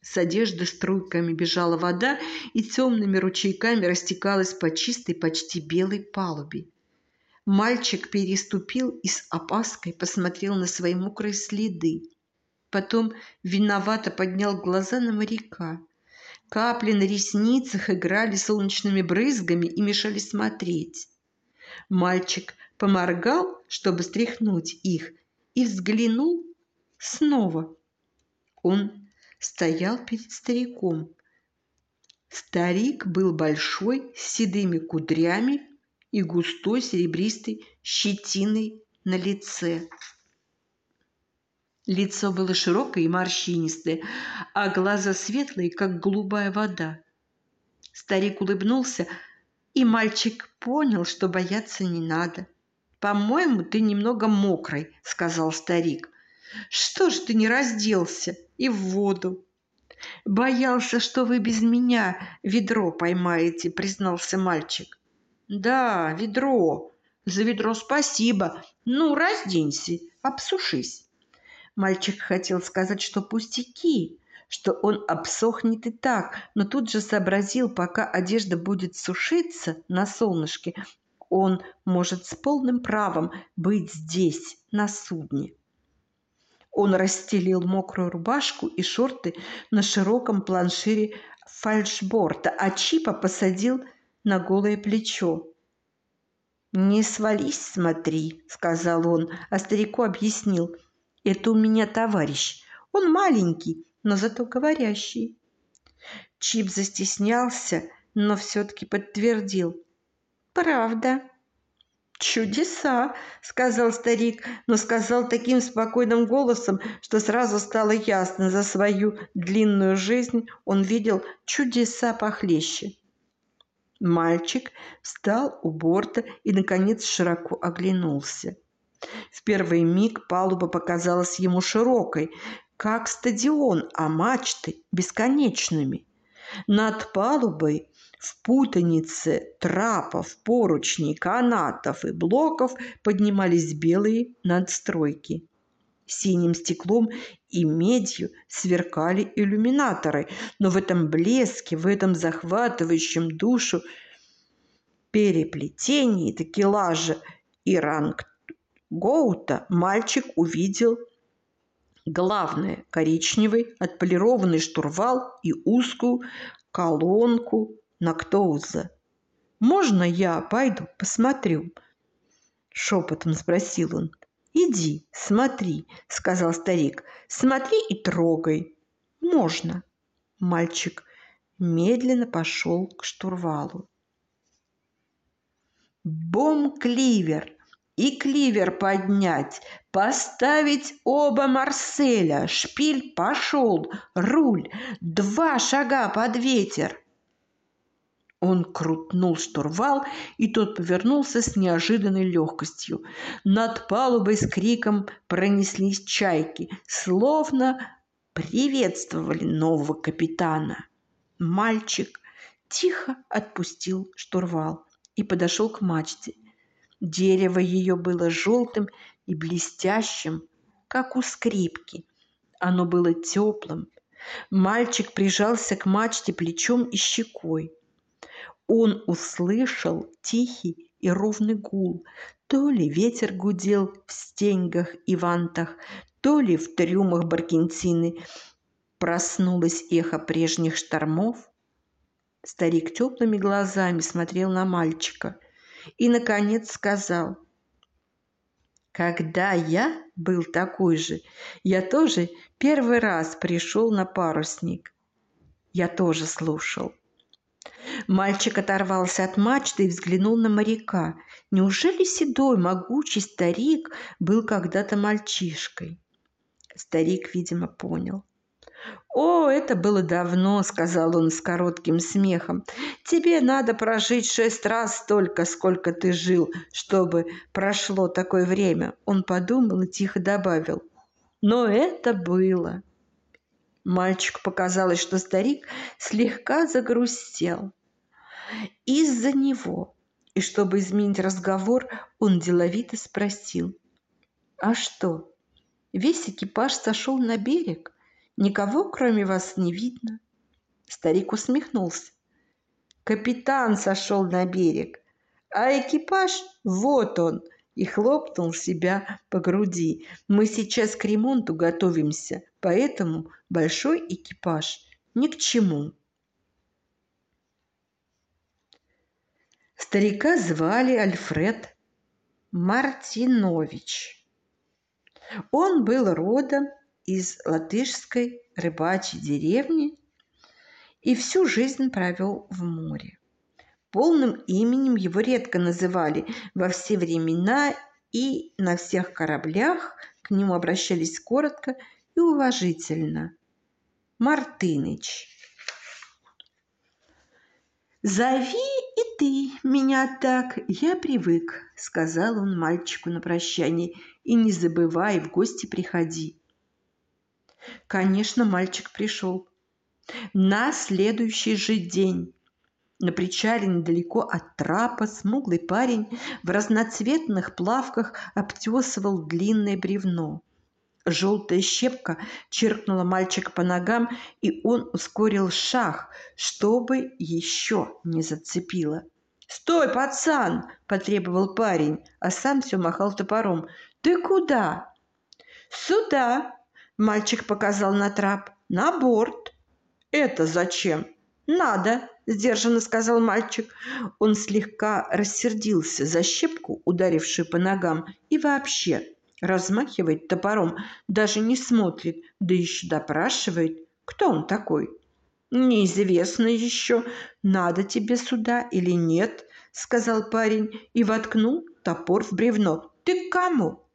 С одежды струйками бежала вода и темными ручейками растекалась по чистой, почти белой палубе. Мальчик переступил и с опаской посмотрел на свои мокрые следы. Потом виновато поднял глаза на моряка. Капли на ресницах играли солнечными брызгами и мешали смотреть. Мальчик поморгал, чтобы стряхнуть их, и взглянул снова. Он стоял перед стариком. Старик был большой, с седыми кудрями и густой серебристой щетиной на лице. Лицо было широкое и морщинистое, а глаза светлые, как голубая вода. Старик улыбнулся, и мальчик понял, что бояться не надо. «По-моему, ты немного мокрый», — сказал старик. «Что ж ты не разделся и в воду?» «Боялся, что вы без меня ведро поймаете», — признался мальчик. «Да, ведро. За ведро спасибо. Ну, разденься, обсушись». Мальчик хотел сказать, что пустяки, что он обсохнет и так, но тут же сообразил, пока одежда будет сушиться на солнышке, он может с полным правом быть здесь, на судне. Он расстелил мокрую рубашку и шорты на широком планшире фальшборта, а Чипа посадил на голое плечо. «Не свались, смотри», — сказал он, а старику объяснил — это у меня товарищ. Он маленький, но зато говорящий. Чип застеснялся, но все-таки подтвердил. «Правда». «Чудеса!» — сказал старик, но сказал таким спокойным голосом, что сразу стало ясно, за свою длинную жизнь он видел чудеса похлеще. Мальчик встал у борта и, наконец, широко оглянулся. В первый миг палуба показалась ему широкой, как стадион, а мачты – бесконечными. Над палубой в путанице трапов, поручней, канатов и блоков поднимались белые надстройки. Синим стеклом и медью сверкали иллюминаторы, но в этом блеске, в этом захватывающем душу переплетении такелажа и ранг Гоута мальчик увидел главное – коричневый отполированный штурвал и узкую колонку Нактоуза. «Можно я пойду посмотрю?» Шепотом спросил он. «Иди, смотри», — сказал старик. «Смотри и трогай». «Можно». Мальчик медленно пошел к штурвалу. «Бом-кливер!» И кливер поднять, поставить оба Марселя, шпиль пошел, руль, два шага под ветер. Он крутнул штурвал, и тот повернулся с неожиданной легкостью. Над палубой с криком пронеслись чайки, словно приветствовали нового капитана. Мальчик тихо отпустил штурвал и подошел к мачте – Дерево ее было желтым и блестящим, как у скрипки. Оно было теплым. Мальчик прижался к мачте плечом и щекой. Он услышал тихий и ровный гул. То ли ветер гудел в стеньгах и вантах, то ли в трюмах Баркентины проснулось эхо прежних штормов. Старик теплыми глазами смотрел на мальчика – и, наконец, сказал, «Когда я был такой же, я тоже первый раз пришел на парусник. Я тоже слушал». Мальчик оторвался от мачты и взглянул на моряка. Неужели седой, могучий старик был когда-то мальчишкой? Старик, видимо, понял. «О, это было давно», — сказал он с коротким смехом. «Тебе надо прожить шесть раз столько, сколько ты жил, чтобы прошло такое время». Он подумал и тихо добавил. «Но это было». Мальчику показалось, что старик слегка загрустел. Из-за него И чтобы изменить разговор, он деловито спросил. «А что, весь экипаж сошел на берег? Никого, кроме вас, не видно?» Старик усмехнулся. «Капитан сошел на берег, а экипаж, вот он!» и хлопнул себя по груди. «Мы сейчас к ремонту готовимся, поэтому большой экипаж ни к чему». Старика звали Альфред Мартинович. Он был родом из латышской рыбачьей деревни и всю жизнь провел в море. Полным именем его редко называли во все времена и на всех кораблях к нему обращались коротко и уважительно. Мартыныч. «Зови и ты меня так, я привык», — сказал он мальчику на прощание, «и не забывай, в гости приходи». Конечно, мальчик пришел. На следующий же день на причале недалеко от трапа смуглый парень в разноцветных плавках обтесывал длинное бревно. Желтая щепка черкнула мальчика по ногам, и он ускорил шаг, чтобы еще не зацепило. «Стой, пацан!» – потребовал парень, а сам все махал топором. «Ты куда?» «Сюда!» – мальчик показал на трап. «На борт!» «Это зачем?» «Надо!» – сдержанно сказал мальчик. Он слегка рассердился за щепку, ударившую по ногам, и вообще размахивает топором, даже не смотрит, да еще допрашивает, кто он такой. «Неизвестно еще, надо тебе сюда или нет», — сказал парень и воткнул топор в бревно. «Ты к кому?»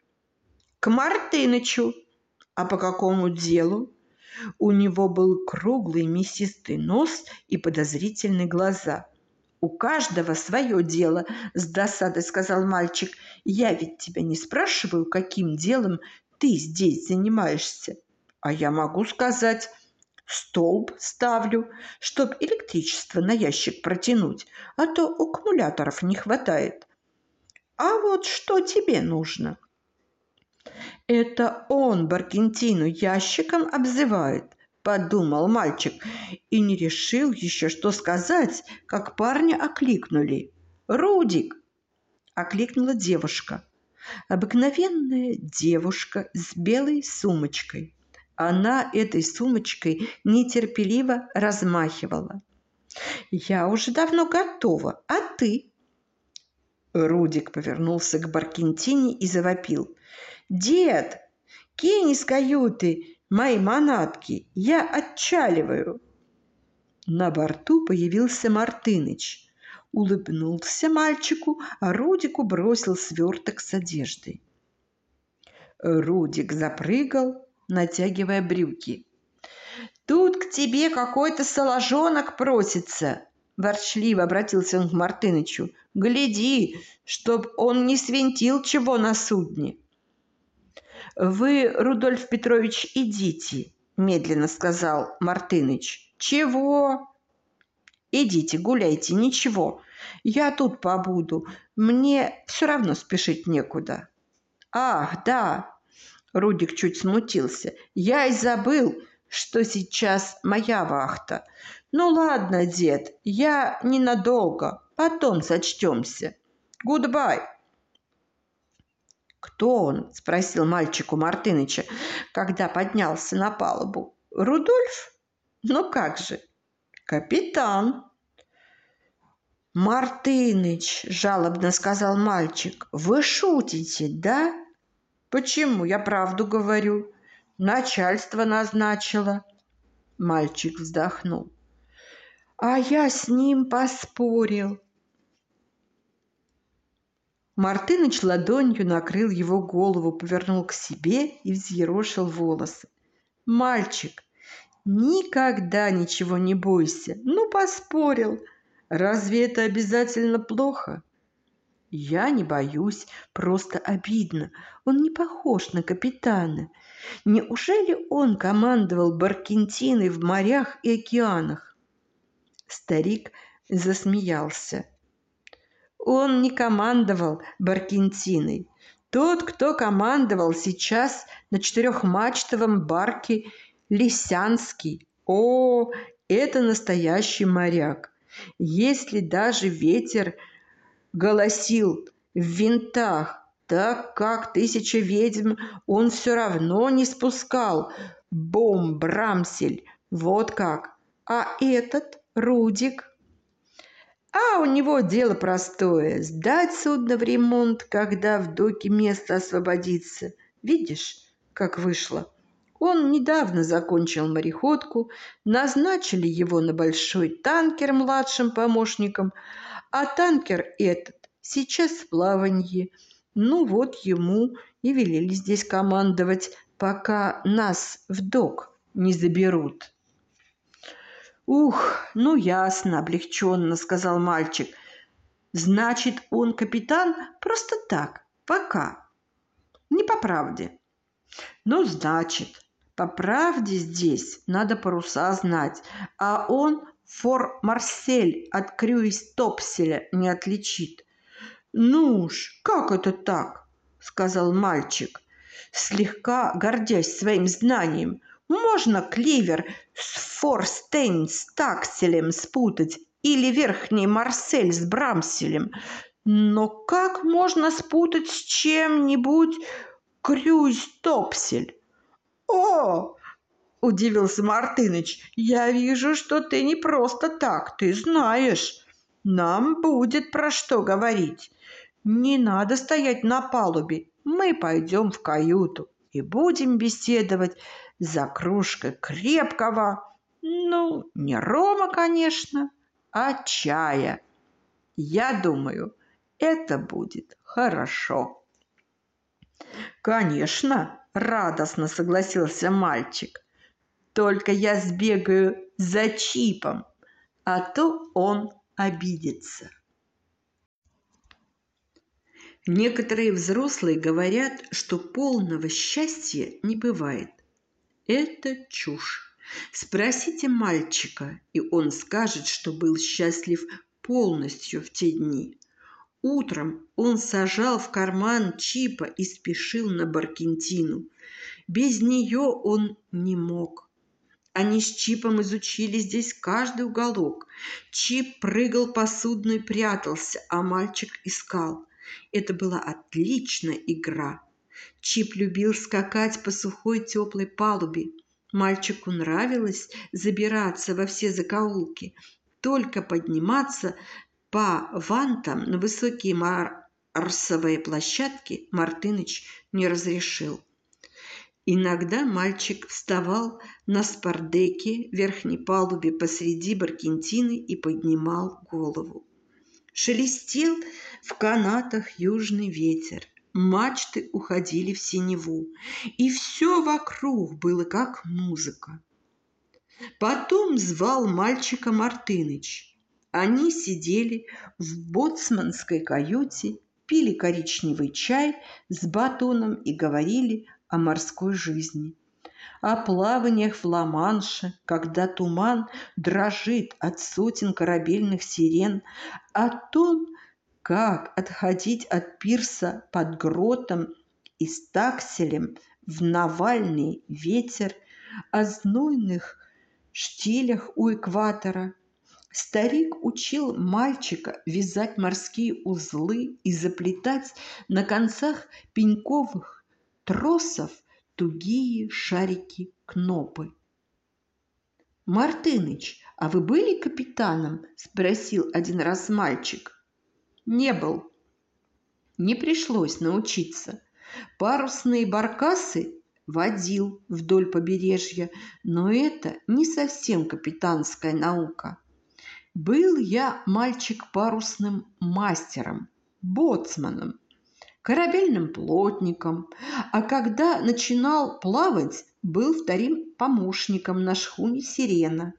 «К Мартынычу». «А по какому делу?» У него был круглый мясистый нос и подозрительные глаза. «У каждого свое дело», – с досадой сказал мальчик. «Я ведь тебя не спрашиваю, каким делом ты здесь занимаешься. А я могу сказать, столб ставлю, чтоб электричество на ящик протянуть, а то аккумуляторов не хватает. А вот что тебе нужно?» Это он Баркентину ящиком обзывает подумал мальчик и не решил еще, что сказать, как парня окликнули. «Рудик!» – окликнула девушка. Обыкновенная девушка с белой сумочкой. Она этой сумочкой нетерпеливо размахивала. «Я уже давно готова, а ты?» Рудик повернулся к Баркентине и завопил. «Дед, кинь из каюты мои манатки, я отчаливаю. На борту появился Мартыныч. Улыбнулся мальчику, а Рудику бросил сверток с одеждой. Рудик запрыгал, натягивая брюки. «Тут к тебе какой-то соложонок просится!» Ворчливо обратился он к Мартынычу. «Гляди, чтоб он не свинтил чего на судне!» «Вы, Рудольф Петрович, идите», – медленно сказал Мартыныч. «Чего?» «Идите, гуляйте, ничего. Я тут побуду. Мне все равно спешить некуда». «Ах, да!» – Рудик чуть смутился. «Я и забыл, что сейчас моя вахта. Ну ладно, дед, я ненадолго, потом сочтемся. Goodbye!» «Кто он?» – спросил мальчик у Мартыныча, когда поднялся на палубу. «Рудольф? Ну как же? Капитан!» «Мартыныч!» – жалобно сказал мальчик. «Вы шутите, да?» «Почему? Я правду говорю. Начальство назначило». Мальчик вздохнул. «А я с ним поспорил. Мартыныч ладонью накрыл его голову, повернул к себе и взъерошил волосы. «Мальчик, никогда ничего не бойся. Ну, поспорил. Разве это обязательно плохо?» «Я не боюсь, просто обидно. Он не похож на капитана. Неужели он командовал Баркентиной в морях и океанах?» Старик засмеялся. Он не командовал Баркентиной. Тот, кто командовал сейчас на четырехмачтовом барке Лисянский. О, это настоящий моряк. Если даже ветер голосил в винтах, так как тысяча ведьм он все равно не спускал. Бом, Брамсель, вот как. А этот, Рудик, а у него дело простое – сдать судно в ремонт, когда в доке место освободится. Видишь, как вышло. Он недавно закончил мореходку, назначили его на большой танкер младшим помощником, а танкер этот сейчас в плавании. Ну вот ему и велели здесь командовать, пока нас в док не заберут. «Ух, ну ясно, облегченно», — сказал мальчик. «Значит, он капитан просто так, пока. Не по правде». «Ну, значит, по правде здесь надо паруса знать, а он фор Марсель от Крюис Топселя не отличит. «Ну уж, как это так?» – сказал мальчик, слегка гордясь своим знанием. «Можно кливер с форстейн с такселем спутать или верхний Марсель с брамселем, но как можно спутать с чем-нибудь Крюис Топсель?» «О!» – удивился Мартыныч. «Я вижу, что ты не просто так, ты знаешь. Нам будет про что говорить. Не надо стоять на палубе. Мы пойдем в каюту и будем беседовать за кружкой крепкого, ну, не рома, конечно, а чая. Я думаю, это будет хорошо». «Конечно!» – радостно согласился мальчик. «Только я сбегаю за чипом, а то он обидится». Некоторые взрослые говорят, что полного счастья не бывает. Это чушь. Спросите мальчика, и он скажет, что был счастлив полностью в те дни. Утром он сажал в карман чипа и спешил на Баркентину. Без нее он не мог. Они с Чипом изучили здесь каждый уголок. Чип прыгал по судну и прятался, а мальчик искал. Это была отличная игра. Чип любил скакать по сухой теплой палубе. Мальчику нравилось забираться во все закоулки. Только подниматься по вантам на высокие марсовые площадки Мартыныч не разрешил. Иногда мальчик вставал на спардеке верхней палубе посреди Баркентины и поднимал голову. Шелестел в канатах южный ветер, мачты уходили в синеву, и все вокруг было как музыка. Потом звал мальчика Мартыныч – они сидели в боцманской каюте, пили коричневый чай с батоном и говорили о морской жизни. О плаваниях в Ла-Манше, когда туман дрожит от сотен корабельных сирен, о том, как отходить от пирса под гротом и стакселем в Навальный ветер, о знойных штилях у экватора – Старик учил мальчика вязать морские узлы и заплетать на концах пеньковых тросов тугие шарики-кнопы. «Мартыныч, а вы были капитаном?» – спросил один раз мальчик. «Не был. Не пришлось научиться. Парусные баркасы водил вдоль побережья, но это не совсем капитанская наука. Был я мальчик парусным мастером, боцманом, корабельным плотником, а когда начинал плавать, был вторым помощником на шхуне «Сирена».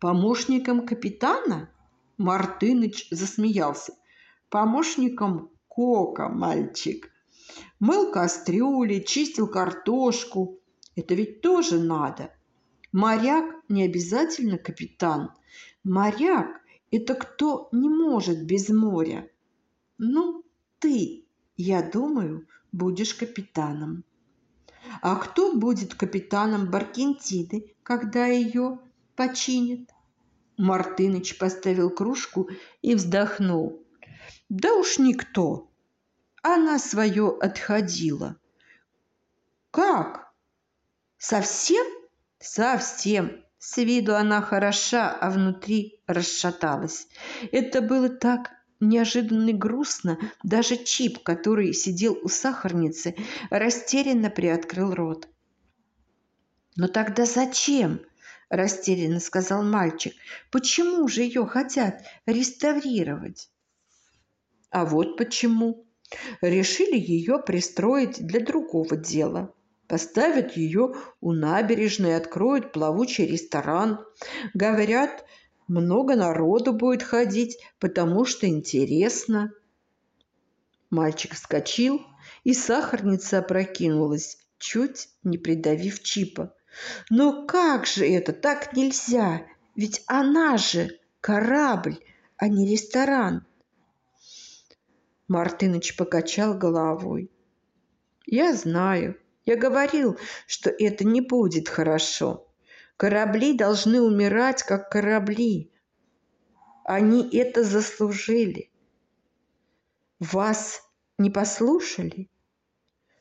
Помощником капитана? Мартыныч засмеялся. Помощником кока, мальчик. Мыл кастрюли, чистил картошку. Это ведь тоже надо. Моряк не обязательно капитан – Моряк – это кто не может без моря. Ну, ты, я думаю, будешь капитаном. А кто будет капитаном Баркентины, когда ее починят? Мартыныч поставил кружку и вздохнул. Да уж никто. Она свое отходила. Как? Совсем? Совсем. С виду она хороша, а внутри расшаталась. Это было так неожиданно и грустно. Даже Чип, который сидел у сахарницы, растерянно приоткрыл рот. «Но тогда зачем?» – растерянно сказал мальчик. «Почему же ее хотят реставрировать?» «А вот почему. Решили ее пристроить для другого дела». Поставят ее у набережной, откроют плавучий ресторан. Говорят, много народу будет ходить, потому что интересно. Мальчик вскочил, и сахарница опрокинулась, чуть не придавив Чипа. Но как же это? Так нельзя! Ведь она же корабль, а не ресторан. Мартыныч покачал головой. Я знаю, я говорил, что это не будет хорошо. Корабли должны умирать, как корабли. Они это заслужили. Вас не послушали?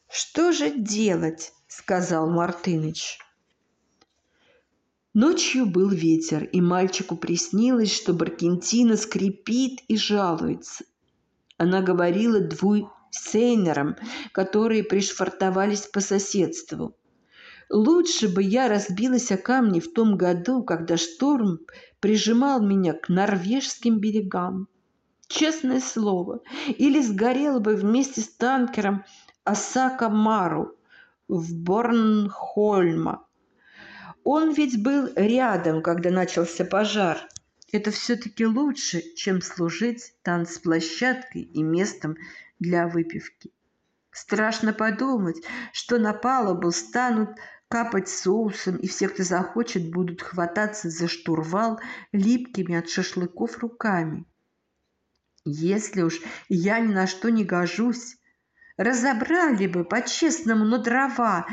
Что же делать, сказал Мартыныч. Ночью был ветер, и мальчику приснилось, что Баркентина скрипит и жалуется. Она говорила дву сейнерам, которые пришвартовались по соседству. Лучше бы я разбилась о камни в том году, когда шторм прижимал меня к норвежским берегам. Честное слово, или сгорела бы вместе с танкером Осака Мару в Борнхольма. Он ведь был рядом, когда начался пожар. Это все-таки лучше, чем служить танцплощадкой и местом для выпивки. Страшно подумать, что на палубу станут капать соусом, и все, кто захочет, будут хвататься за штурвал липкими от шашлыков руками. Если уж я ни на что не гожусь, разобрали бы по-честному на дрова,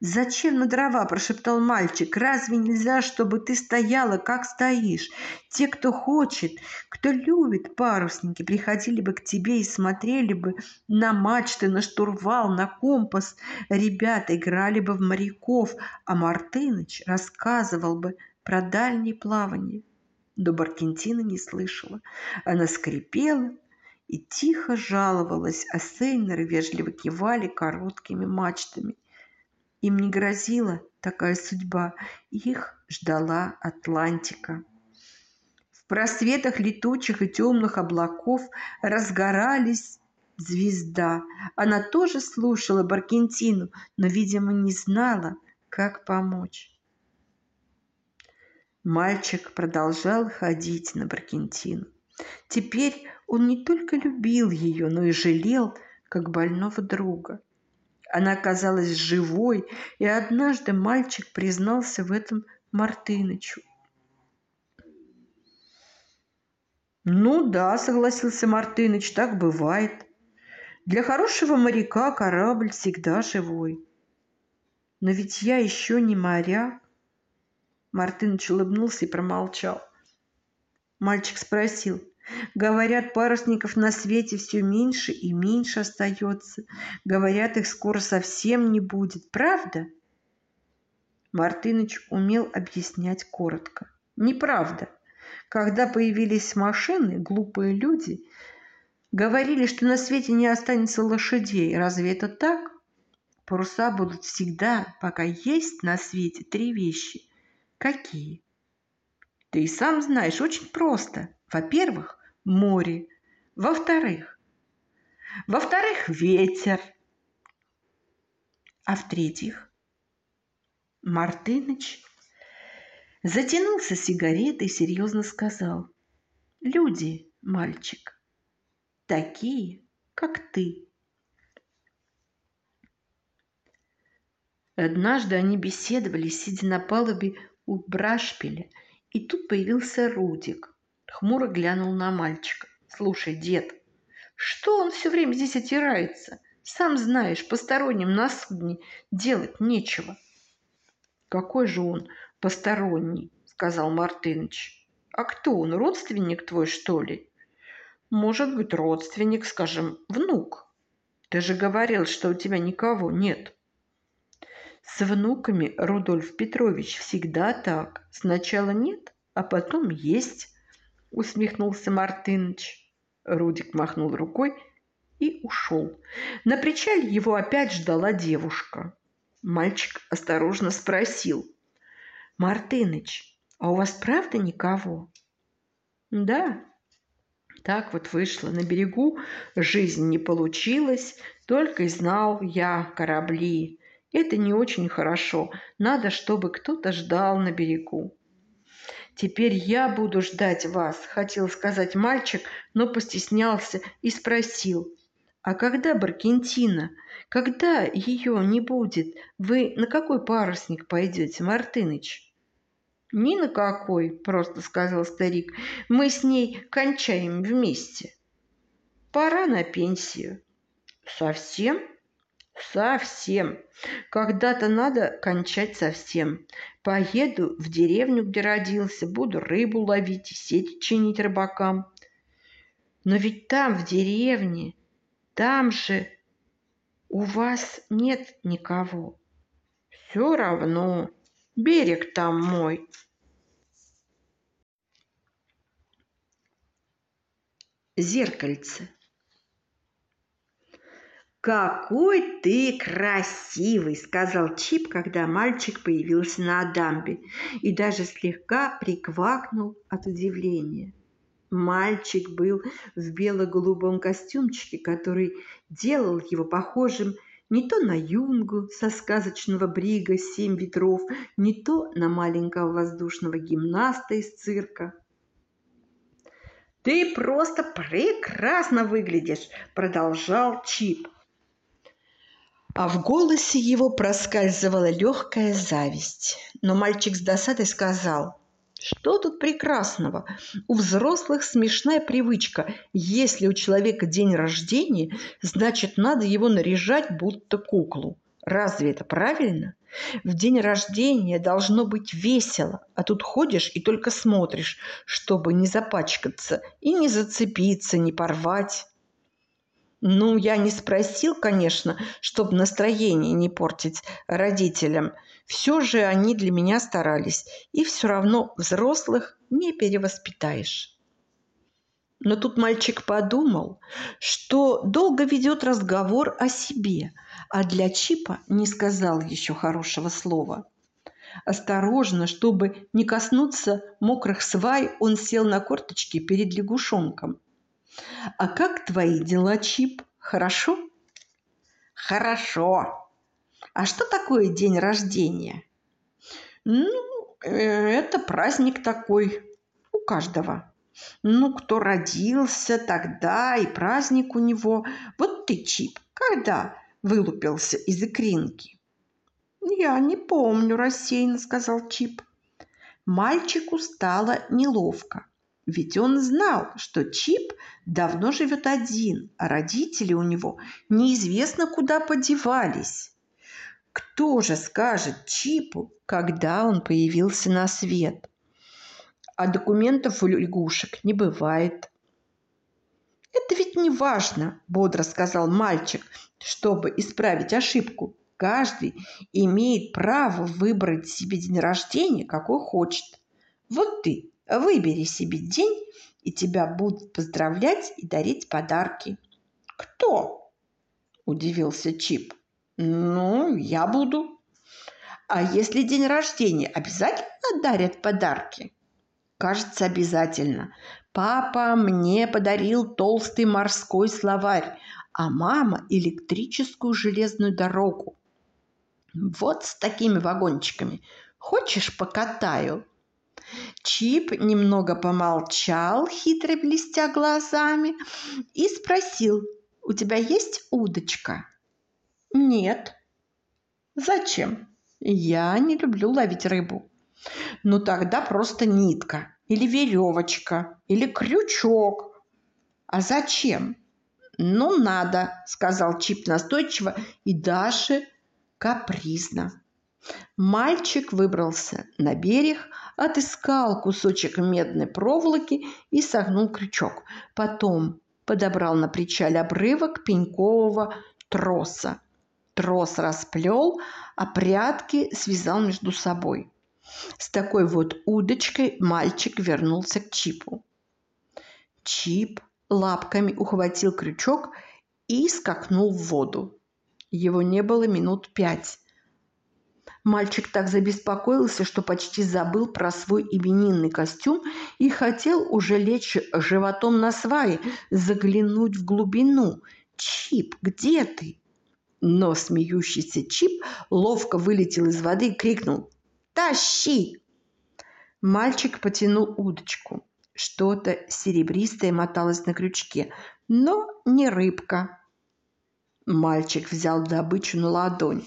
«Зачем на дрова?» – прошептал мальчик. «Разве нельзя, чтобы ты стояла, как стоишь? Те, кто хочет, кто любит парусники, приходили бы к тебе и смотрели бы на мачты, на штурвал, на компас. Ребята играли бы в моряков, а Мартыныч рассказывал бы про дальние плавания». До Баркентина не слышала. Она скрипела и тихо жаловалась, а сейнеры вежливо кивали короткими мачтами – им не грозила такая судьба, их ждала Атлантика. В просветах летучих и темных облаков разгорались звезда. Она тоже слушала Баркентину, но, видимо, не знала, как помочь. Мальчик продолжал ходить на Баркентину. Теперь он не только любил ее, но и жалел, как больного друга. Она казалась живой, и однажды мальчик признался в этом Мартынычу. «Ну да», — согласился Мартыныч, — «так бывает. Для хорошего моряка корабль всегда живой». «Но ведь я еще не моряк». Мартыныч улыбнулся и промолчал. Мальчик спросил, Говорят, парусников на свете все меньше и меньше остается. Говорят, их скоро совсем не будет. Правда? Мартыныч умел объяснять коротко. Неправда. Когда появились машины, глупые люди говорили, что на свете не останется лошадей. Разве это так? Паруса будут всегда, пока есть на свете три вещи. Какие? Ты и сам знаешь, очень просто. Во-первых, море. Во-вторых, во-вторых, ветер. А в-третьих, Мартыныч затянулся сигаретой и серьезно сказал. Люди, мальчик, такие, как ты. Однажды они беседовали, сидя на палубе у Брашпиля, и тут появился Рудик – хмуро глянул на мальчика. «Слушай, дед, Что он все время здесь отирается? Сам знаешь, посторонним на судне делать нечего. Какой же он посторонний, сказал Мартыныч. А кто он, родственник твой, что ли? Может быть, родственник, скажем, внук. Ты же говорил, что у тебя никого нет. С внуками, Рудольф Петрович, всегда так. Сначала нет, а потом есть, усмехнулся Мартыныч. Рудик махнул рукой и ушел. На причале его опять ждала девушка. Мальчик осторожно спросил. «Мартыныч, а у вас правда никого?» «Да». Так вот вышло. На берегу жизнь не получилась, только и знал я корабли. Это не очень хорошо. Надо, чтобы кто-то ждал на берегу. «Теперь я буду ждать вас», – хотел сказать мальчик, но постеснялся и спросил. «А когда Баркентина? Когда ее не будет? Вы на какой парусник пойдете, Мартыныч?» «Ни на какой», – просто сказал старик. «Мы с ней кончаем вместе. Пора на пенсию». «Совсем?» Совсем. Когда-то надо кончать совсем. Поеду в деревню, где родился, буду рыбу ловить и сети чинить рыбакам. Но ведь там, в деревне, там же у вас нет никого. Все равно. Берег там мой. Зеркальце. «Какой ты красивый!» – сказал Чип, когда мальчик появился на дамбе и даже слегка приквакнул от удивления. Мальчик был в бело-голубом костюмчике, который делал его похожим не то на юнгу со сказочного брига «Семь ветров», не то на маленького воздушного гимнаста из цирка. «Ты просто прекрасно выглядишь!» – продолжал Чип а в голосе его проскальзывала легкая зависть. Но мальчик с досадой сказал, что тут прекрасного? У взрослых смешная привычка. Если у человека день рождения, значит, надо его наряжать, будто куклу. Разве это правильно? В день рождения должно быть весело, а тут ходишь и только смотришь, чтобы не запачкаться и не зацепиться, не порвать. Ну, я не спросил, конечно, чтобы настроение не портить родителям. Все же они для меня старались, и все равно взрослых не перевоспитаешь. Но тут мальчик подумал, что долго ведет разговор о себе, а для Чипа не сказал еще хорошего слова. Осторожно, чтобы не коснуться мокрых свай, он сел на корточки перед лягушонком – а как твои дела, Чип? Хорошо? Хорошо. А что такое день рождения? Ну, э, это праздник такой у каждого. Ну, кто родился тогда и праздник у него. Вот ты, Чип, когда вылупился из икринки? Я не помню, рассеянно сказал Чип. Мальчику стало неловко. Ведь он знал, что Чип давно живет один, а родители у него неизвестно куда подевались. Кто же скажет Чипу, когда он появился на свет? А документов у лягушек не бывает. «Это ведь не важно», – бодро сказал мальчик, чтобы исправить ошибку. «Каждый имеет право выбрать себе день рождения, какой хочет. Вот ты Выбери себе день, и тебя будут поздравлять и дарить подарки. Кто? Удивился Чип. Ну, я буду. А если день рождения, обязательно дарят подарки? Кажется, обязательно. Папа мне подарил толстый морской словарь, а мама электрическую железную дорогу. Вот с такими вагончиками. Хочешь, покатаю? Чип немного помолчал, хитро блестя глазами, и спросил, «У тебя есть удочка?» «Нет». «Зачем?» «Я не люблю ловить рыбу». «Ну тогда просто нитка, или веревочка, или крючок». «А зачем?» «Ну, надо», — сказал Чип настойчиво и даже капризно. Мальчик выбрался на берег, отыскал кусочек медной проволоки и согнул крючок. Потом подобрал на причале обрывок пенькового троса. Трос расплел, а прятки связал между собой. С такой вот удочкой мальчик вернулся к Чипу. Чип лапками ухватил крючок и скакнул в воду. Его не было минут пять. Мальчик так забеспокоился, что почти забыл про свой именинный костюм и хотел уже лечь животом на сваи, заглянуть в глубину. «Чип, где ты?» Но смеющийся Чип ловко вылетел из воды и крикнул «Тащи!». Мальчик потянул удочку. Что-то серебристое моталось на крючке, но не рыбка. Мальчик взял добычу на ладонь.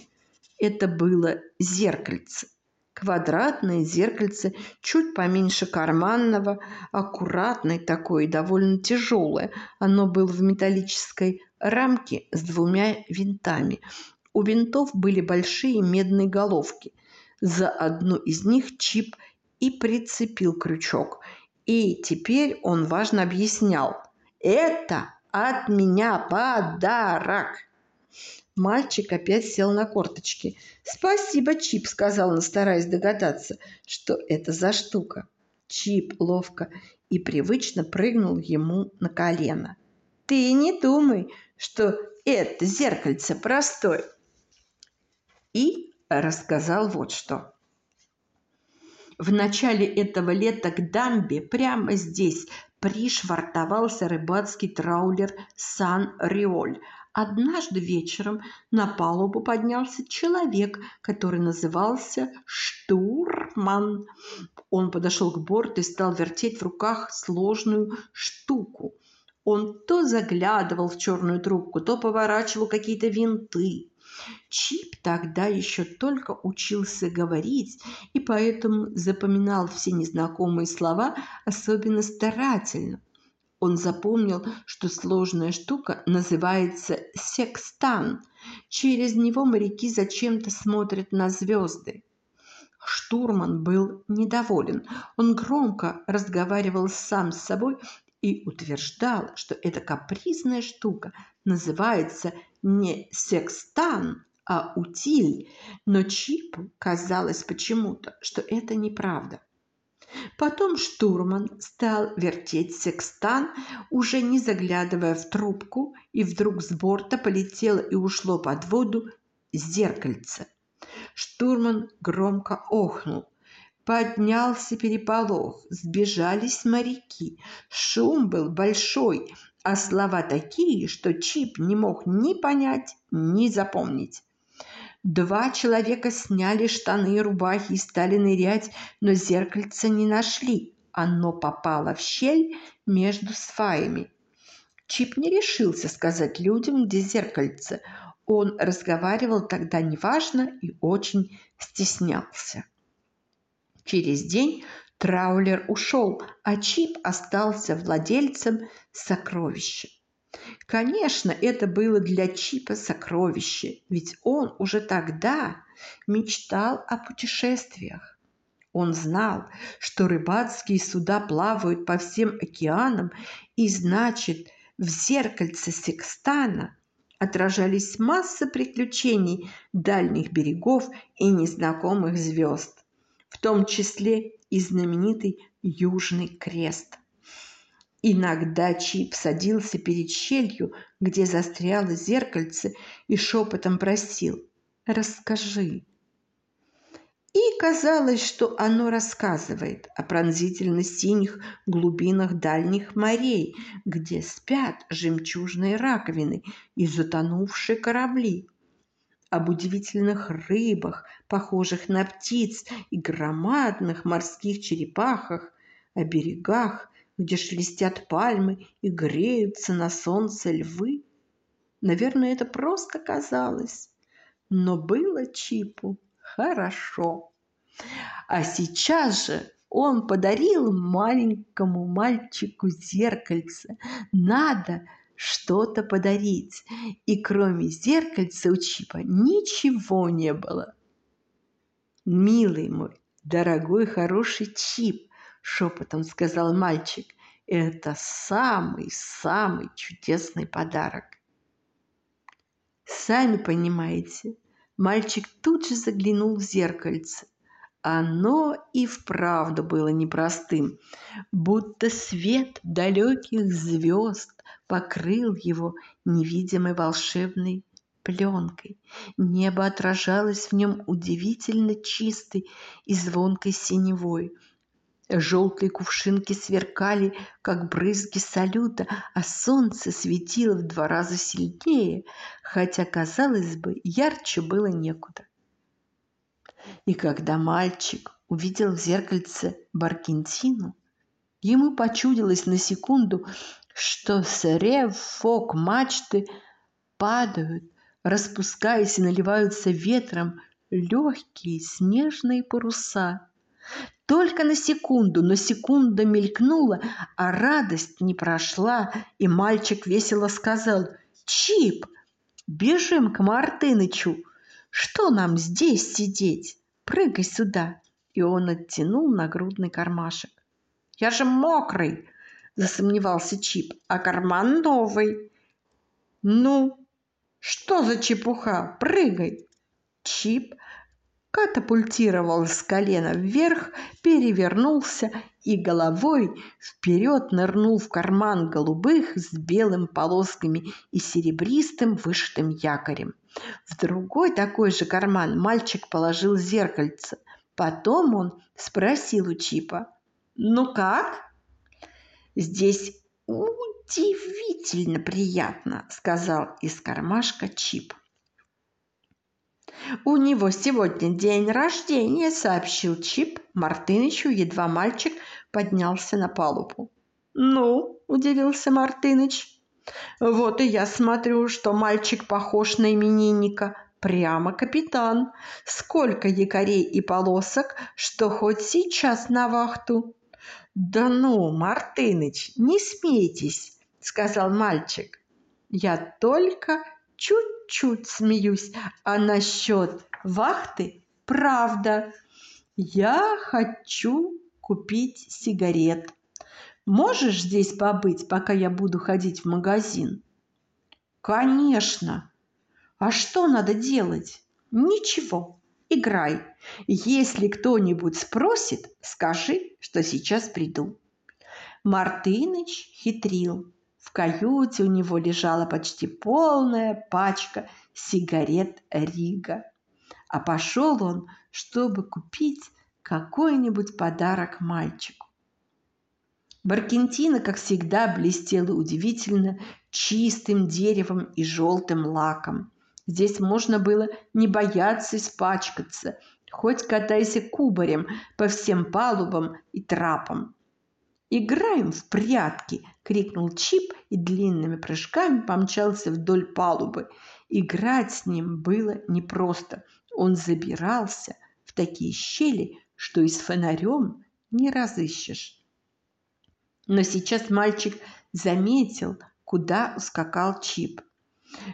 Это было зеркальце. Квадратное зеркальце, чуть поменьше карманного, аккуратное такое довольно тяжелое. Оно было в металлической рамке с двумя винтами. У винтов были большие медные головки. За одну из них чип и прицепил крючок – и теперь он важно объяснял. «Это от меня подарок!» Мальчик опять сел на корточки. «Спасибо, Чип», — сказал он, стараясь догадаться, что это за штука. Чип ловко и привычно прыгнул ему на колено. «Ты не думай, что это зеркальце простое!» И рассказал вот что. В начале этого лета к дамбе прямо здесь пришвартовался рыбацкий траулер «Сан-Риоль». Однажды вечером на палубу поднялся человек, который назывался Штурман. Он подошел к борту и стал вертеть в руках сложную штуку. Он то заглядывал в черную трубку, то поворачивал какие-то винты. Чип тогда еще только учился говорить и поэтому запоминал все незнакомые слова особенно старательно. Он запомнил, что сложная штука называется секстан. Через него моряки зачем-то смотрят на звезды. Штурман был недоволен. Он громко разговаривал сам с собой и утверждал, что эта капризная штука называется не секстан, а утиль, но Чипу казалось почему-то, что это неправда. Потом штурман стал вертеть секстан, уже не заглядывая в трубку, и вдруг с борта полетело и ушло под воду зеркальце. Штурман громко охнул. Поднялся переполох, сбежались моряки. Шум был большой, а слова такие, что Чип не мог ни понять, ни запомнить. Два человека сняли штаны и рубахи и стали нырять, но зеркальца не нашли. Оно попало в щель между сваями. Чип не решился сказать людям, где зеркальце. Он разговаривал тогда неважно и очень стеснялся. Через день Траулер ушел, а Чип остался владельцем сокровища. Конечно, это было для Чипа сокровище, ведь он уже тогда мечтал о путешествиях. Он знал, что рыбацкие суда плавают по всем океанам, и значит, в зеркальце Секстана отражались масса приключений дальних берегов и незнакомых звезд, в том числе и знаменитый Южный Крест. Иногда Чип садился перед щелью, где застряло зеркальце, и шепотом просил «Расскажи». И казалось, что оно рассказывает о пронзительно-синих глубинах дальних морей, где спят жемчужные раковины и затонувшие корабли, об удивительных рыбах, похожих на птиц, и громадных морских черепахах, о берегах, где шелестят пальмы и греются на солнце львы. Наверное, это просто казалось, но было Чипу хорошо. А сейчас же он подарил маленькому мальчику зеркальце. Надо, что-то подарить, и кроме зеркальца у Чипа ничего не было. «Милый мой, дорогой, хороший Чип!» – шепотом сказал мальчик. «Это самый-самый чудесный подарок!» Сами понимаете, мальчик тут же заглянул в зеркальце. Оно и вправду было непростым, будто свет далеких звезд покрыл его невидимой волшебной пленкой. Небо отражалось в нем удивительно чистой и звонкой синевой. Желтые кувшинки сверкали, как брызги салюта, а солнце светило в два раза сильнее, хотя, казалось бы, ярче было некуда. И когда мальчик увидел в зеркальце Баркентину, ему почудилось на секунду, что с рев фок мачты падают, распускаясь и наливаются ветром легкие снежные паруса. Только на секунду, но секунда мелькнула, а радость не прошла, и мальчик весело сказал «Чип, бежим к Мартынычу! Что нам здесь сидеть? Прыгай сюда!» И он оттянул нагрудный кармашек. «Я же мокрый!» – засомневался Чип. «А карман новый!» «Ну, что за чепуха? Прыгай!» Чип катапультировал с колена вверх, перевернулся и головой вперед нырнул в карман голубых с белым полосками и серебристым вышитым якорем. В другой такой же карман мальчик положил зеркальце. Потом он спросил у Чипа, «Ну как?» «Здесь удивительно приятно», — сказал из кармашка Чип. «У него сегодня день рождения», — сообщил Чип Мартынычу, едва мальчик поднялся на палубу. «Ну?» – удивился Мартыныч. «Вот и я смотрю, что мальчик похож на именинника. Прямо капитан. Сколько якорей и полосок, что хоть сейчас на вахту». «Да ну, Мартыныч, не смейтесь», – сказал мальчик. «Я только чуть-чуть смеюсь, а насчет вахты – правда. Я хочу купить сигарет. Можешь здесь побыть, пока я буду ходить в магазин? Конечно. А что надо делать? Ничего. Играй. Если кто-нибудь спросит, скажи, что сейчас приду. Мартыныч хитрил. В каюте у него лежала почти полная пачка сигарет Рига. А пошел он, чтобы купить какой-нибудь подарок мальчику. Баркентина, как всегда, блестела удивительно чистым деревом и желтым лаком. Здесь можно было не бояться испачкаться, хоть катайся кубарем по всем палубам и трапам. «Играем в прятки!» – крикнул Чип и длинными прыжками помчался вдоль палубы. Играть с ним было непросто. Он забирался в такие щели, что и с фонарем не разыщешь. Но сейчас мальчик заметил, куда ускакал Чип.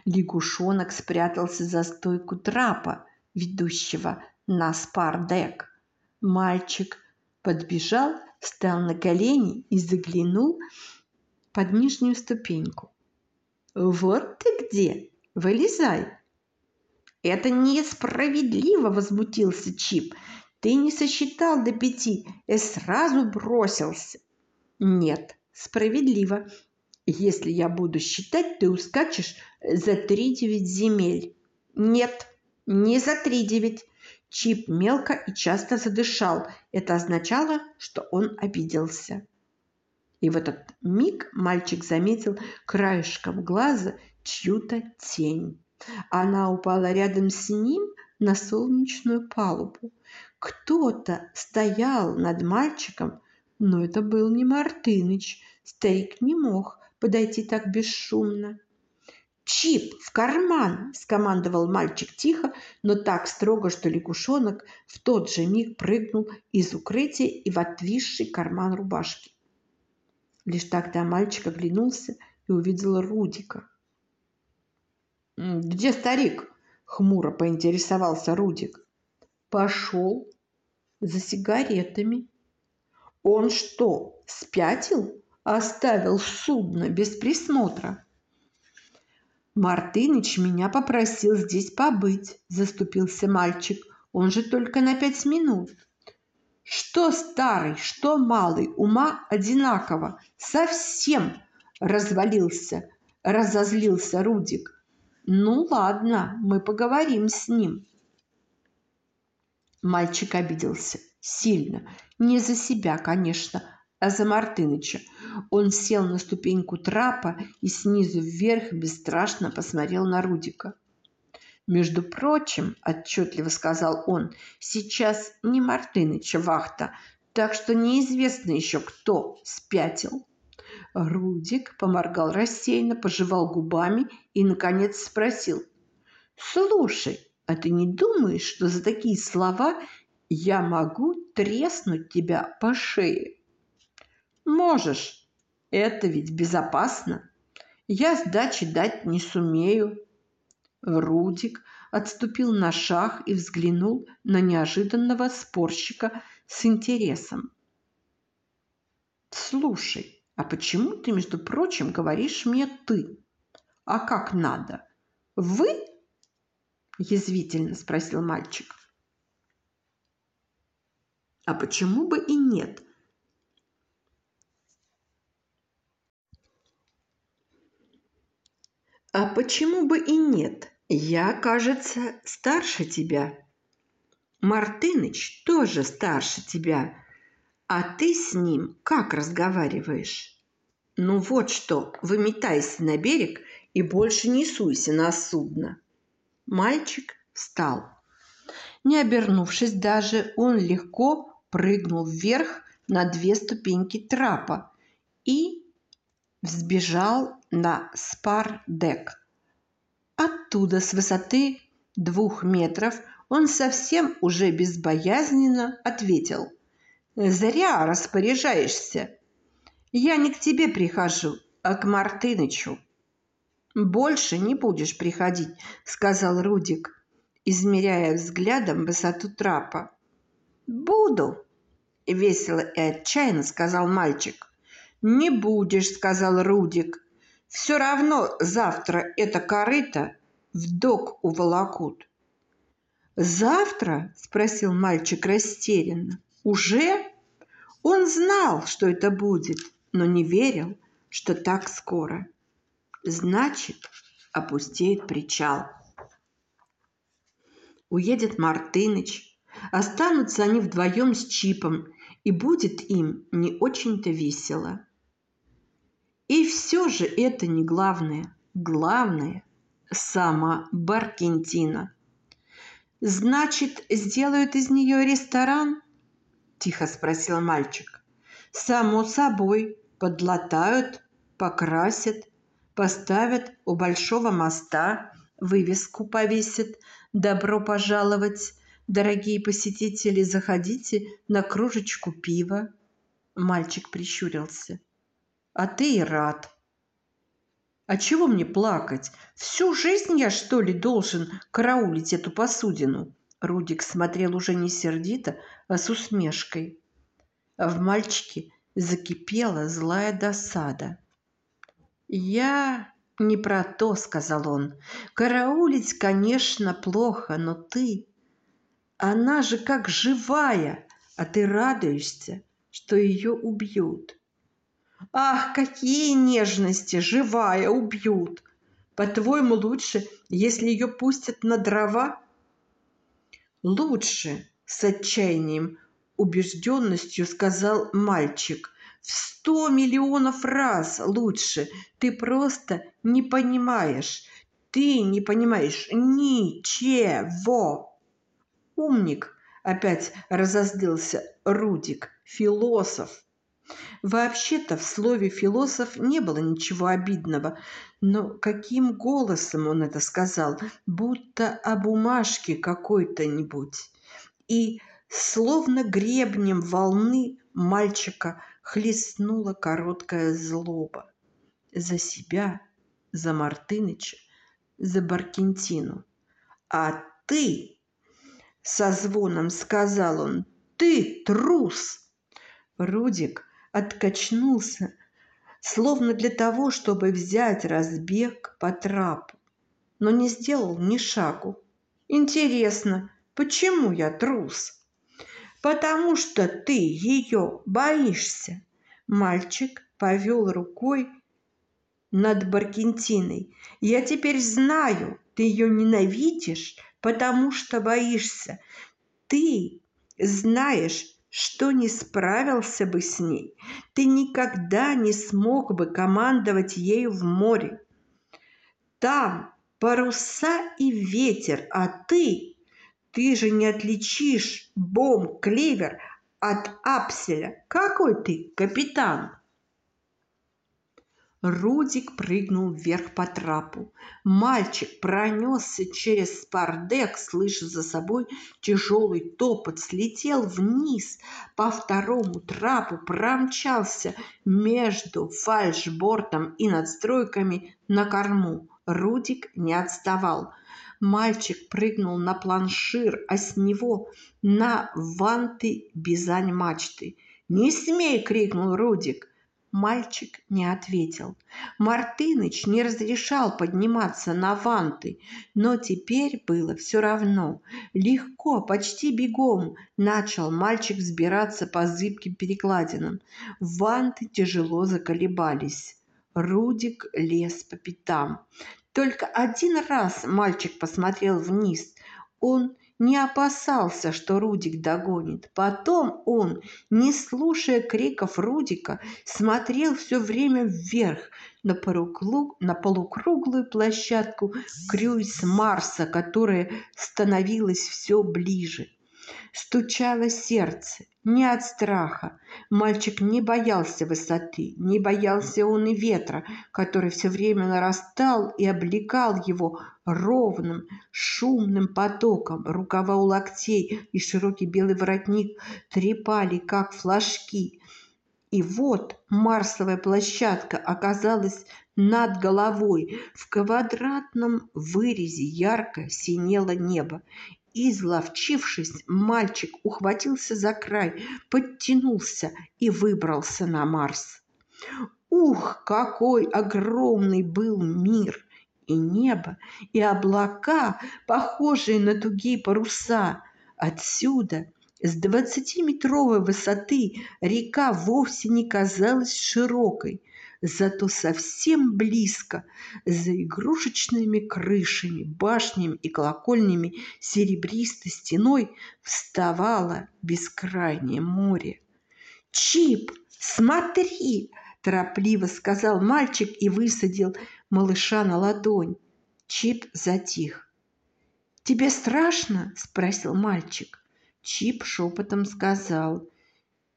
Лягушонок спрятался за стойку трапа, ведущего на спардек. Мальчик подбежал, встал на колени и заглянул под нижнюю ступеньку. «Вот ты где! Вылезай!» «Это несправедливо!» – возмутился Чип. Ты не сосчитал до пяти и сразу бросился. Нет, справедливо. Если я буду считать, ты ускачешь за три девять земель. Нет, не за три девять. Чип мелко и часто задышал. Это означало, что он обиделся. И в этот миг мальчик заметил краешком глаза чью-то тень. Она упала рядом с ним на солнечную палубу. Кто-то стоял над мальчиком, но это был не Мартыныч. Старик не мог подойти так бесшумно. «Чип, в карман!» – скомандовал мальчик тихо, но так строго, что лягушонок в тот же миг прыгнул из укрытия и в отвисший карман рубашки. Лишь тогда мальчик оглянулся, и увидел Рудика. «Где старик?» – хмуро поинтересовался Рудик. «Пошел за сигаретами». «Он что, спятил? Оставил судно без присмотра?» «Мартыныч меня попросил здесь побыть», – заступился мальчик. «Он же только на пять минут». «Что старый, что малый, ума одинаково. Совсем развалился, разозлился Рудик. Ну ладно, мы поговорим с ним. Мальчик обиделся. Сильно. Не за себя, конечно, а за Мартыныча. Он сел на ступеньку трапа и снизу вверх бесстрашно посмотрел на Рудика. «Между прочим, — отчетливо сказал он, — сейчас не Мартыныча вахта, так что неизвестно еще, кто спятил». Рудик поморгал рассеянно, пожевал губами и, наконец, спросил. «Слушай, а ты не думаешь, что за такие слова я могу треснуть тебя по шее?» «Можешь. Это ведь безопасно. Я сдачи дать не сумею». Рудик отступил на шаг и взглянул на неожиданного спорщика с интересом. «Слушай, а почему ты, между прочим, говоришь мне «ты»? А как надо? Вы? Язвительно спросил мальчик. А почему бы и нет? А почему бы и нет? Я, кажется, старше тебя. Мартыныч тоже старше тебя. А ты с ним как разговариваешь? Ну вот что, выметайся на берег и больше не суйся на судно. Мальчик встал. Не обернувшись даже, он легко прыгнул вверх на две ступеньки трапа и взбежал на спар-дек. Оттуда, с высоты двух метров, он совсем уже безбоязненно ответил – Зря распоряжаешься. Я не к тебе прихожу, а к Мартынычу. Больше не будешь приходить, сказал Рудик, измеряя взглядом высоту трапа. Буду, весело и отчаянно сказал мальчик. Не будешь, сказал Рудик. Все равно завтра это корыто в док уволокут. Завтра? спросил мальчик растерянно. Уже? Он знал, что это будет, но не верил, что так скоро. Значит, опустеет причал. Уедет Мартыныч, останутся они вдвоем с Чипом, и будет им не очень-то весело. И все же это не главное. Главное – сама Баркентина. Значит, сделают из нее ресторан – тихо спросил мальчик. Само собой, подлатают, покрасят, поставят у большого моста, вывеску повесят «Добро пожаловать, дорогие посетители, заходите на кружечку пива». Мальчик прищурился. «А ты и рад». «А чего мне плакать? Всю жизнь я, что ли, должен караулить эту посудину?» Рудик смотрел уже не сердито, а с усмешкой. А в мальчике закипела злая досада. «Я не про то», — сказал он. «Караулить, конечно, плохо, но ты... Она же как живая, а ты радуешься, что ее убьют». «Ах, какие нежности! Живая убьют! По-твоему, лучше, если ее пустят на дрова?» «Лучше!» – с отчаянием, убежденностью сказал мальчик. «В сто миллионов раз лучше! Ты просто не понимаешь! Ты не понимаешь ничего!» «Умник!» – опять разозлился Рудик. «Философ!» Вообще-то в слове «философ» не было ничего обидного, но каким голосом он это сказал, будто о бумажке какой-то-нибудь. И словно гребнем волны мальчика хлестнула короткая злоба. за себя, за Мартыныча, за Баркентину. «А ты!» — со звоном сказал он. «Ты трус!» Рудик откачнулся, словно для того, чтобы взять разбег по трапу, но не сделал ни шагу. «Интересно, почему я трус?» «Потому что ты ее боишься!» Мальчик повел рукой над Баркентиной. «Я теперь знаю, ты ее ненавидишь, потому что боишься. Ты знаешь, что не справился бы с ней. Ты никогда не смог бы командовать ею в море. Там паруса и ветер, а ты, ты же не отличишь бом-клевер от апселя. Какой ты капитан? Рудик прыгнул вверх по трапу. Мальчик пронесся через спардек, слыша за собой тяжелый топот, слетел вниз по второму трапу, промчался между фальшбортом и надстройками на корму. Рудик не отставал. Мальчик прыгнул на планшир, а с него на ванты бизань мачты. «Не смей!» — крикнул Рудик. Мальчик не ответил. Мартыныч не разрешал подниматься на ванты, но теперь было все равно. Легко, почти бегом начал мальчик взбираться по зыбким перекладинам. Ванты тяжело заколебались. Рудик лез по пятам. Только один раз мальчик посмотрел вниз. Он не опасался, что Рудик догонит. Потом он, не слушая криков Рудика, смотрел все время вверх на, полукруг, на полукруглую площадку Крюйс Марса, которая становилась все ближе. Стучало сердце, не от страха. Мальчик не боялся высоты, не боялся он и ветра, который все время нарастал и облекал его ровным, шумным потоком. Рукава у локтей и широкий белый воротник трепали, как флажки. И вот марсовая площадка оказалась над головой. В квадратном вырезе ярко синело небо, Изловчившись, мальчик ухватился за край, подтянулся и выбрался на Марс. Ух, какой огромный был мир! И небо, и облака, похожие на тугие паруса. Отсюда, с двадцатиметровой высоты, река вовсе не казалась широкой – зато совсем близко, за игрушечными крышами, башнями и колокольнями серебристой стеной вставало бескрайнее море. «Чип, смотри!» – торопливо сказал мальчик и высадил малыша на ладонь. Чип затих. «Тебе страшно?» – спросил мальчик. Чип шепотом сказал.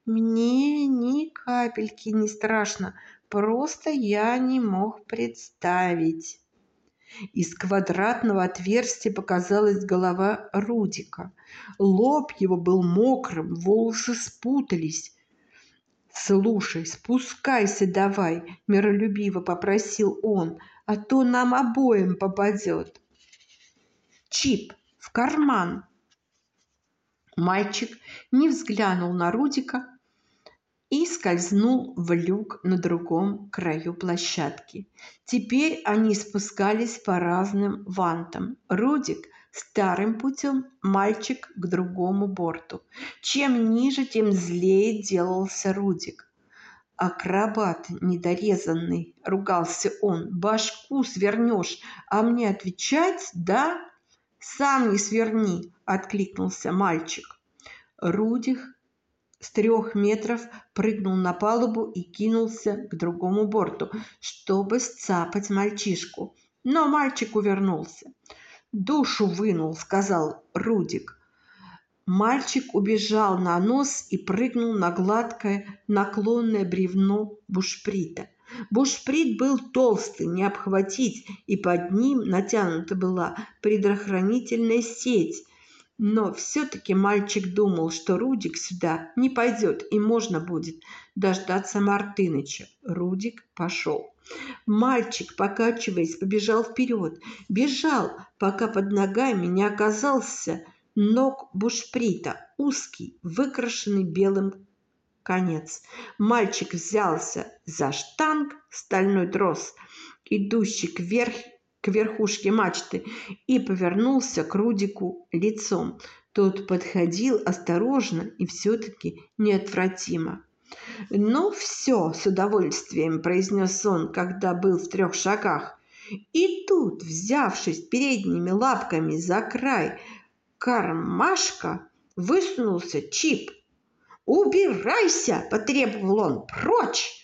«Мне ни капельки не страшно, Просто я не мог представить. Из квадратного отверстия показалась голова Рудика. Лоб его был мокрым, волосы спутались. «Слушай, спускайся давай», – миролюбиво попросил он, – «а то нам обоим попадет». «Чип, в карман!» Мальчик не взглянул на Рудика, и скользнул в люк на другом краю площадки. Теперь они спускались по разным вантам. Рудик старым путем, мальчик к другому борту. Чем ниже, тем злее делался Рудик. «Акробат недорезанный!» – ругался он. «Башку свернешь, а мне отвечать, да?» «Сам не сверни!» – откликнулся мальчик. Рудик с трех метров прыгнул на палубу и кинулся к другому борту, чтобы сцапать мальчишку. Но мальчик увернулся. «Душу вынул», — сказал Рудик. Мальчик убежал на нос и прыгнул на гладкое наклонное бревно бушприта. Бушприт был толстый, не обхватить, и под ним натянута была предохранительная сеть, Но все-таки мальчик думал, что Рудик сюда не пойдет, и можно будет дождаться Мартыныча. Рудик пошел. Мальчик, покачиваясь, побежал вперед. Бежал, пока под ногами не оказался ног бушприта, узкий, выкрашенный белым конец. Мальчик взялся за штанг, стальной трос, идущий кверх, к верхушке мачты, и повернулся к Рудику лицом. Тот подходил осторожно и все-таки неотвратимо. «Ну все, с удовольствием», – произнес он, когда был в трех шагах. И тут, взявшись передними лапками за край кармашка, высунулся чип. «Убирайся!» – потребовал он. «Прочь!»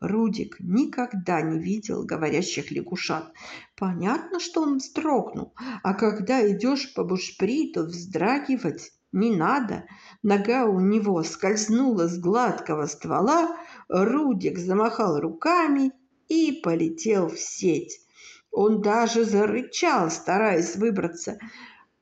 Рудик никогда не видел говорящих лягушат. Понятно, что он вздрогнул, а когда идешь по бушприту, вздрагивать не надо. Нога у него скользнула с гладкого ствола, Рудик замахал руками и полетел в сеть. Он даже зарычал, стараясь выбраться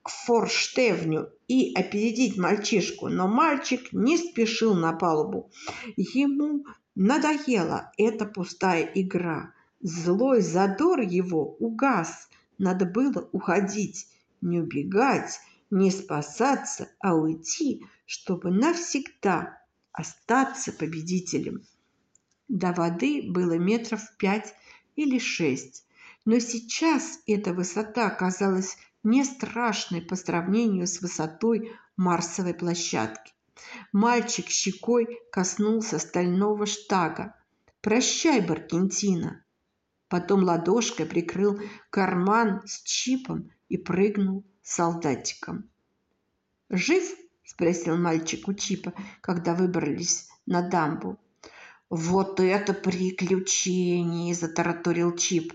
к форштевню и опередить мальчишку, но мальчик не спешил на палубу. Ему надоела эта пустая игра. Злой задор его угас. Надо было уходить, не убегать, не спасаться, а уйти, чтобы навсегда остаться победителем. До воды было метров пять или шесть, но сейчас эта высота казалась не страшной по сравнению с высотой Марсовой площадки. Мальчик щекой коснулся стального штага. «Прощай, Баркентина!» Потом ладошкой прикрыл карман с чипом и прыгнул солдатиком. «Жив?» – спросил мальчик у Чипа, когда выбрались на дамбу. «Вот это приключение!» – затараторил Чип.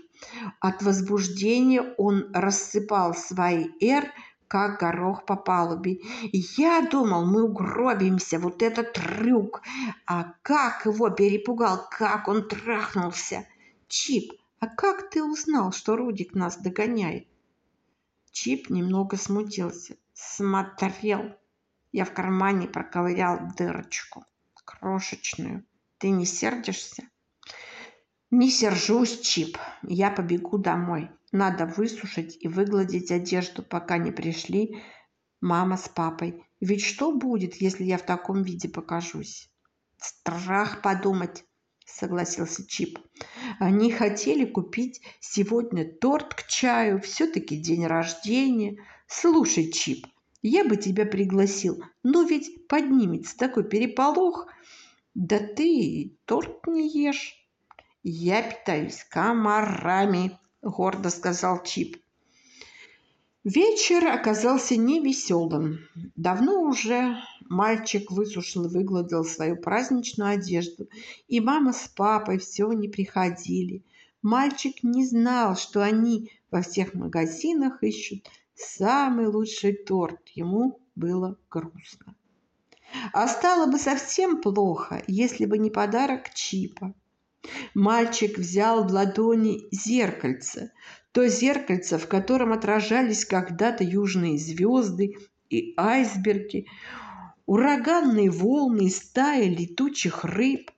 От возбуждения он рассыпал свои «р», как горох по палубе. Я думал, мы угробимся, вот этот трюк. А как его перепугал, как он трахнулся. Чип, а как ты узнал, что Рудик нас догоняет? Чип немного смутился. Смотрел. Я в кармане проковырял дырочку. Крошечную. Ты не сердишься? Не сержусь, Чип. Я побегу домой. Надо высушить и выгладить одежду, пока не пришли мама с папой. Ведь что будет, если я в таком виде покажусь? Страх подумать согласился Чип. Они хотели купить сегодня торт к чаю, все-таки день рождения. Слушай, Чип, я бы тебя пригласил, но ведь поднимется такой переполох. Да ты торт не ешь. Я питаюсь комарами, гордо сказал Чип. Вечер оказался невеселым. Давно уже мальчик высушил и выгладил свою праздничную одежду, и мама с папой все не приходили. Мальчик не знал, что они во всех магазинах ищут самый лучший торт. Ему было грустно. А стало бы совсем плохо, если бы не подарок Чипа. Мальчик взял в ладони зеркальце, то зеркальце, в котором отражались когда-то южные звезды и айсберги, ураганные волны и стаи летучих рыб.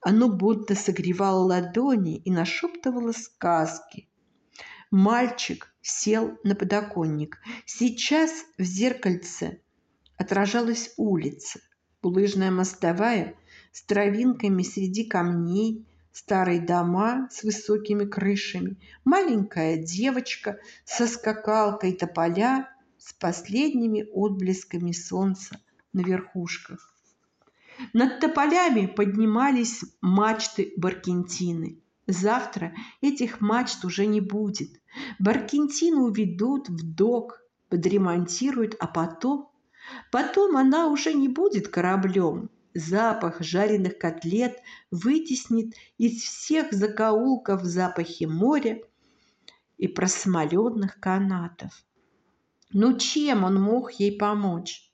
Оно будто согревало ладони и нашептывало сказки. Мальчик сел на подоконник. Сейчас в зеркальце отражалась улица, булыжная мостовая с травинками среди камней, старые дома с высокими крышами, маленькая девочка со скакалкой тополя с последними отблесками солнца на верхушках. Над тополями поднимались мачты Баркентины. Завтра этих мачт уже не будет. Баркентину уведут в док, подремонтируют, а потом... Потом она уже не будет кораблем, запах жареных котлет вытеснит из всех закоулков запахи моря и просмоленных канатов. Ну чем он мог ей помочь?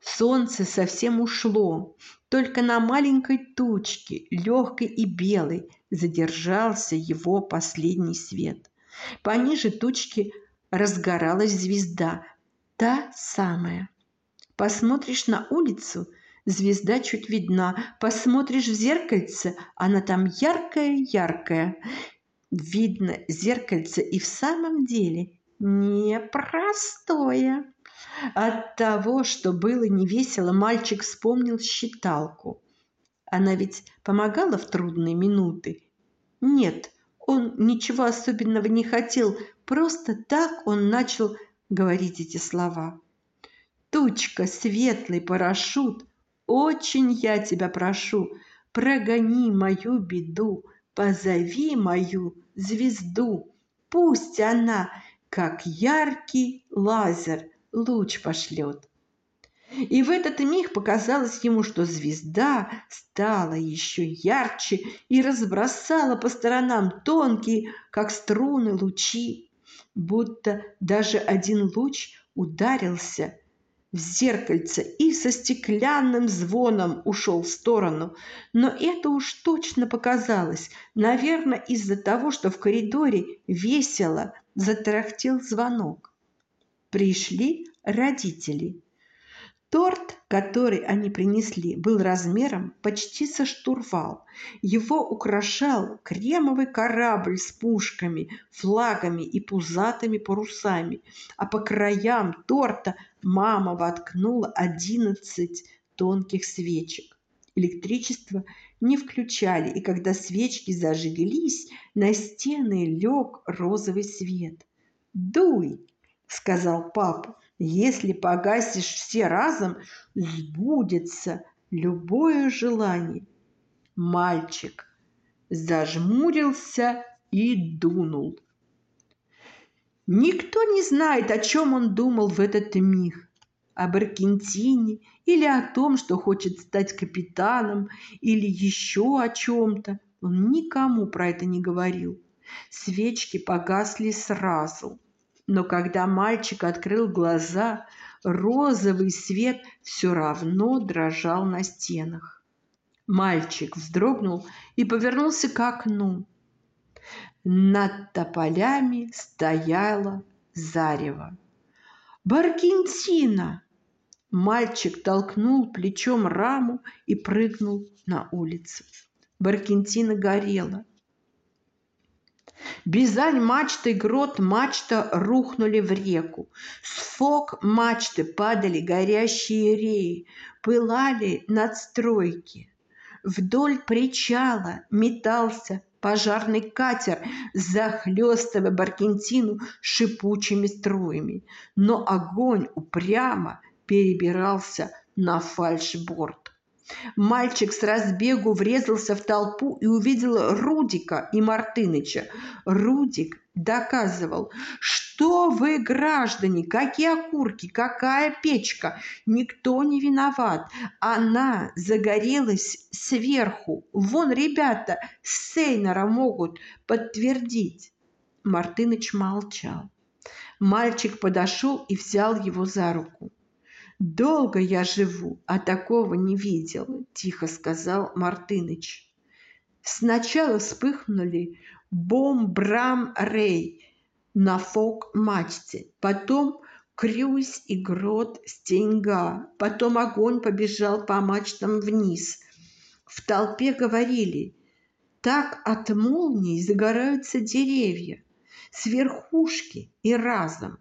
Солнце совсем ушло, только на маленькой тучке, легкой и белой, задержался его последний свет. Пониже тучки разгоралась звезда, та самая. Посмотришь на улицу, звезда чуть видна. Посмотришь в зеркальце, она там яркая-яркая. Видно, зеркальце и в самом деле непростое. От того, что было невесело, мальчик вспомнил считалку. Она ведь помогала в трудные минуты. Нет, он ничего особенного не хотел, просто так он начал говорить эти слова. «Тучка, светлый парашют, очень я тебя прошу, прогони мою беду, позови мою звезду. Пусть она, как яркий лазер, луч пошлет. И в этот миг показалось ему, что звезда стала еще ярче и разбросала по сторонам тонкие, как струны, лучи, будто даже один луч ударился в зеркальце и со стеклянным звоном ушел в сторону. Но это уж точно показалось, наверное, из-за того, что в коридоре весело затарахтел звонок. Пришли родители – Торт, который они принесли, был размером почти со штурвал. Его украшал кремовый корабль с пушками, флагами и пузатыми парусами, а по краям торта мама воткнула одиннадцать тонких свечек. Электричество не включали, и когда свечки зажглись, на стены лег розовый свет. «Дуй!» – сказал папа. Если погасишь все разом, сбудется любое желание. Мальчик зажмурился и дунул. Никто не знает, о чем он думал в этот миг. Об Аргентине или о том, что хочет стать капитаном, или еще о чем-то. Он никому про это не говорил. Свечки погасли сразу – но когда мальчик открыл глаза, розовый свет все равно дрожал на стенах. Мальчик вздрогнул и повернулся к окну. Над тополями стояла зарево. «Баркентина!» Мальчик толкнул плечом раму и прыгнул на улицу. Баркентина горела – Бизань мачты, грот мачта рухнули в реку. С фок мачты падали горящие реи, пылали надстройки. Вдоль причала метался пожарный катер, захлестывая Баркентину шипучими струями. Но огонь упрямо перебирался на фальшборд. Мальчик с разбегу врезался в толпу и увидел Рудика и Мартыныча. Рудик доказывал, что вы, граждане, какие окурки, какая печка, никто не виноват. Она загорелась сверху. Вон ребята Сейнера могут подтвердить. Мартыныч молчал. Мальчик подошел и взял его за руку. «Долго я живу, а такого не видел», – тихо сказал Мартыныч. Сначала вспыхнули бом-брам-рей на фок-мачте, потом крюсь и грот стеньга, потом огонь побежал по мачтам вниз. В толпе говорили, так от молний загораются деревья, с верхушки и разом.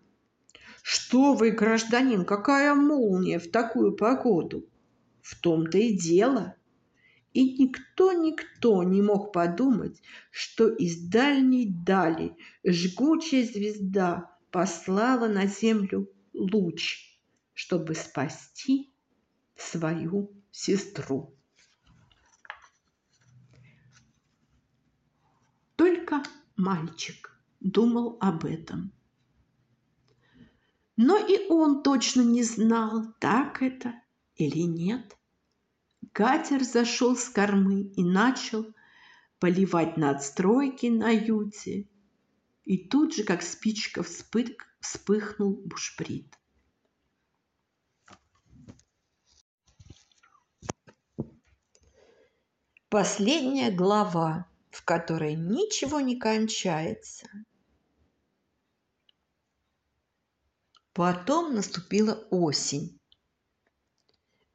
Что вы, гражданин, какая молния в такую погоду? В том-то и дело. И никто-никто не мог подумать, что из дальней дали жгучая звезда послала на землю луч, чтобы спасти свою сестру. Только мальчик думал об этом. Но и он точно не знал, так это или нет. Катер зашел с кормы и начал поливать надстройки на юте. И тут же, как спичка, вспых, вспыхнул бушприт. Последняя глава, в которой ничего не кончается – Потом наступила осень.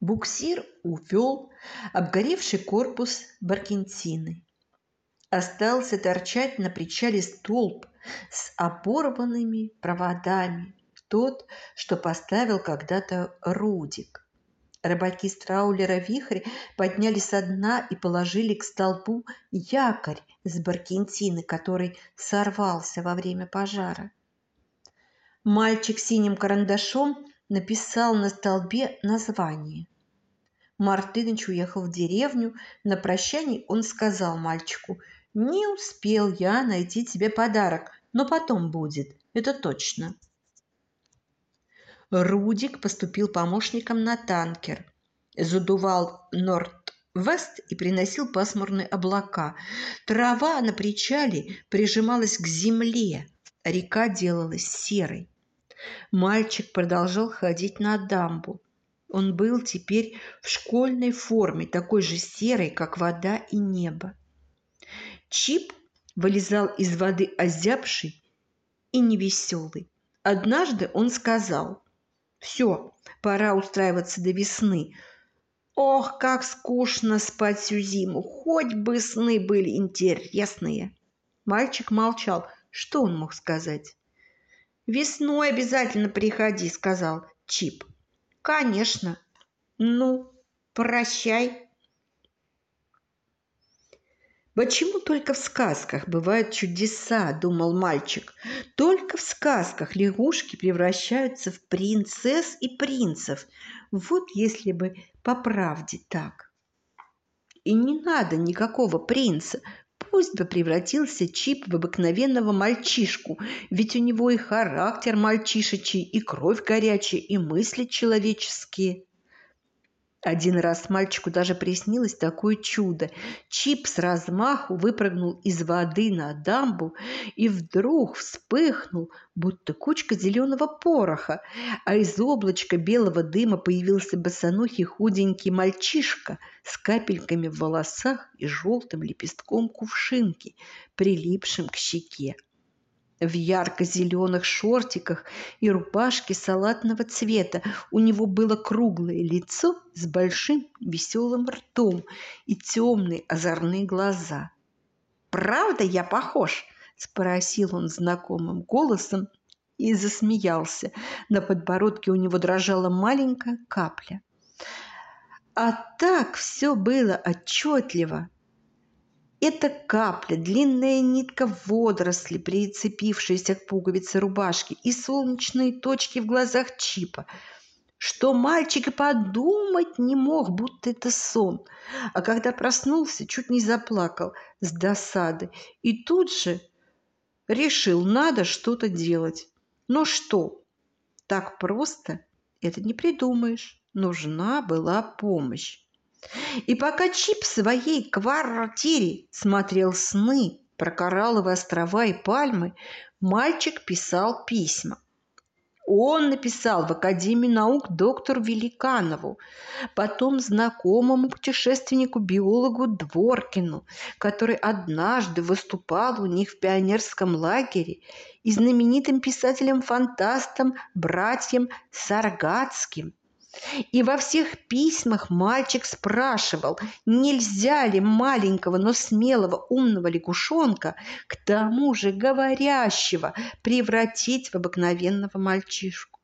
Буксир увел обгоревший корпус Баркентины. Остался торчать на причале столб с оборванными проводами, тот, что поставил когда-то Рудик. Рыбаки с траулера «Вихрь» подняли со дна и положили к столбу якорь с баркентины, который сорвался во время пожара. Мальчик синим карандашом написал на столбе название. Мартыныч уехал в деревню. На прощание он сказал мальчику, «Не успел я найти тебе подарок, но потом будет, это точно». Рудик поступил помощником на танкер, задувал Норд-Вест и приносил пасмурные облака. Трава на причале прижималась к земле, река делалась серой. Мальчик продолжал ходить на дамбу. Он был теперь в школьной форме, такой же серой, как вода и небо. Чип вылезал из воды озябший и невеселый. Однажды он сказал, все, пора устраиваться до весны. Ох, как скучно спать всю зиму, хоть бы сны были интересные. Мальчик молчал. Что он мог сказать? «Весной обязательно приходи», — сказал Чип. «Конечно. Ну, прощай». «Почему только в сказках бывают чудеса?» – думал мальчик. «Только в сказках лягушки превращаются в принцесс и принцев. Вот если бы по правде так». И не надо никакого принца, пусть бы превратился Чип в обыкновенного мальчишку, ведь у него и характер мальчишечий, и кровь горячая, и мысли человеческие. Один раз мальчику даже приснилось такое чудо. Чип с размаху выпрыгнул из воды на дамбу и вдруг вспыхнул, будто кучка зеленого пороха, а из облачка белого дыма появился босоногий худенький мальчишка с капельками в волосах и желтым лепестком кувшинки, прилипшим к щеке в ярко-зеленых шортиках и рубашке салатного цвета. У него было круглое лицо с большим веселым ртом и темные озорные глаза. «Правда я похож?» – спросил он знакомым голосом и засмеялся. На подбородке у него дрожала маленькая капля. А так все было отчетливо, это капля, длинная нитка водоросли, прицепившаяся к пуговице рубашки, и солнечные точки в глазах Чипа, что мальчик и подумать не мог, будто это сон. А когда проснулся, чуть не заплакал с досады и тут же решил, надо что-то делать. Но что? Так просто это не придумаешь. Нужна была помощь. И пока Чип в своей квартире смотрел сны про коралловые острова и пальмы, мальчик писал письма. Он написал в Академии наук доктору Великанову, потом знакомому путешественнику-биологу Дворкину, который однажды выступал у них в пионерском лагере, и знаменитым писателем-фантастом братьям Саргатским – и во всех письмах мальчик спрашивал, нельзя ли маленького, но смелого умного лягушонка, к тому же говорящего, превратить в обыкновенного мальчишку.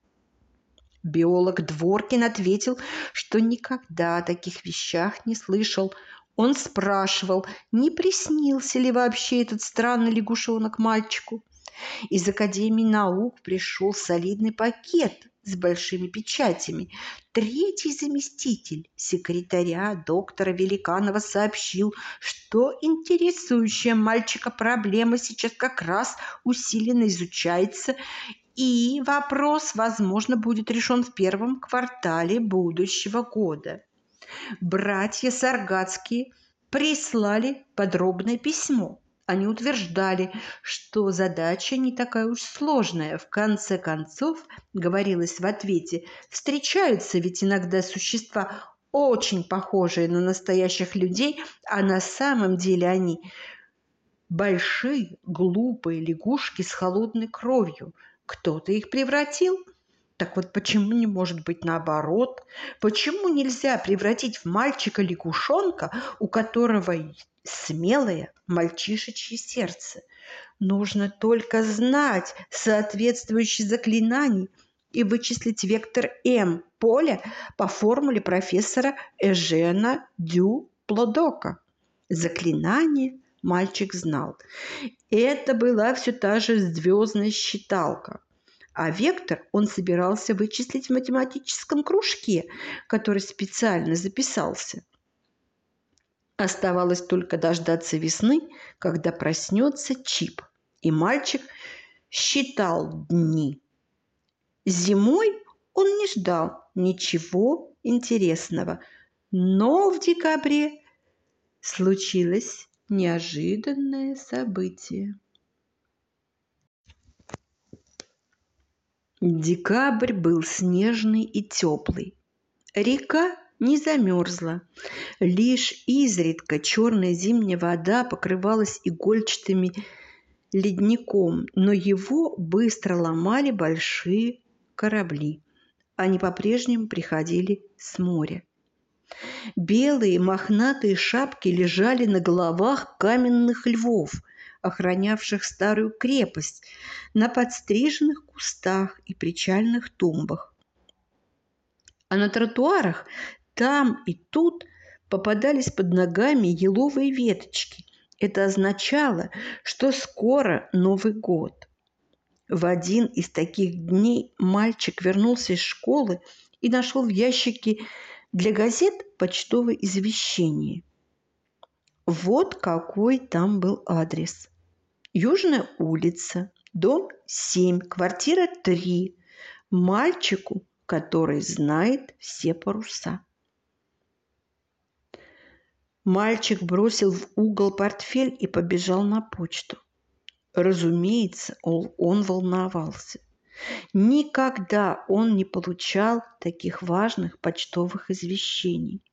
Биолог Дворкин ответил, что никогда о таких вещах не слышал. Он спрашивал, не приснился ли вообще этот странный лягушонок мальчику. Из Академии наук пришел солидный пакет с большими печатями. Третий заместитель секретаря доктора Великанова сообщил, что интересующая мальчика проблема сейчас как раз усиленно изучается и вопрос, возможно, будет решен в первом квартале будущего года. Братья Саргатские прислали подробное письмо – они утверждали, что задача не такая уж сложная. В конце концов, говорилось в ответе, встречаются ведь иногда существа, очень похожие на настоящих людей, а на самом деле они большие, глупые лягушки с холодной кровью. Кто-то их превратил. Так вот почему не может быть наоборот? Почему нельзя превратить в мальчика лягушонка, у которого смелое мальчишечье сердце? Нужно только знать соответствующие заклинания и вычислить вектор М поля по формуле профессора Эжена Дю Плодока. Заклинание мальчик знал. Это была все та же звездная считалка. А вектор он собирался вычислить в математическом кружке, который специально записался. Оставалось только дождаться весны, когда проснется Чип, и мальчик считал дни. Зимой он не ждал ничего интересного, но в декабре случилось неожиданное событие. Декабрь был снежный и теплый. Река не замерзла. Лишь изредка черная зимняя вода покрывалась игольчатыми ледником, но его быстро ломали большие корабли. Они по-прежнему приходили с моря. Белые мохнатые шапки лежали на головах каменных львов, охранявших старую крепость, на подстриженных кустах и причальных тумбах. А на тротуарах там и тут попадались под ногами еловые веточки. Это означало, что скоро Новый год. В один из таких дней мальчик вернулся из школы и нашел в ящике для газет почтовое извещение. Вот какой там был адрес. Южная улица, дом 7, квартира 3. Мальчику, который знает все паруса. Мальчик бросил в угол портфель и побежал на почту. Разумеется, он волновался. Никогда он не получал таких важных почтовых извещений.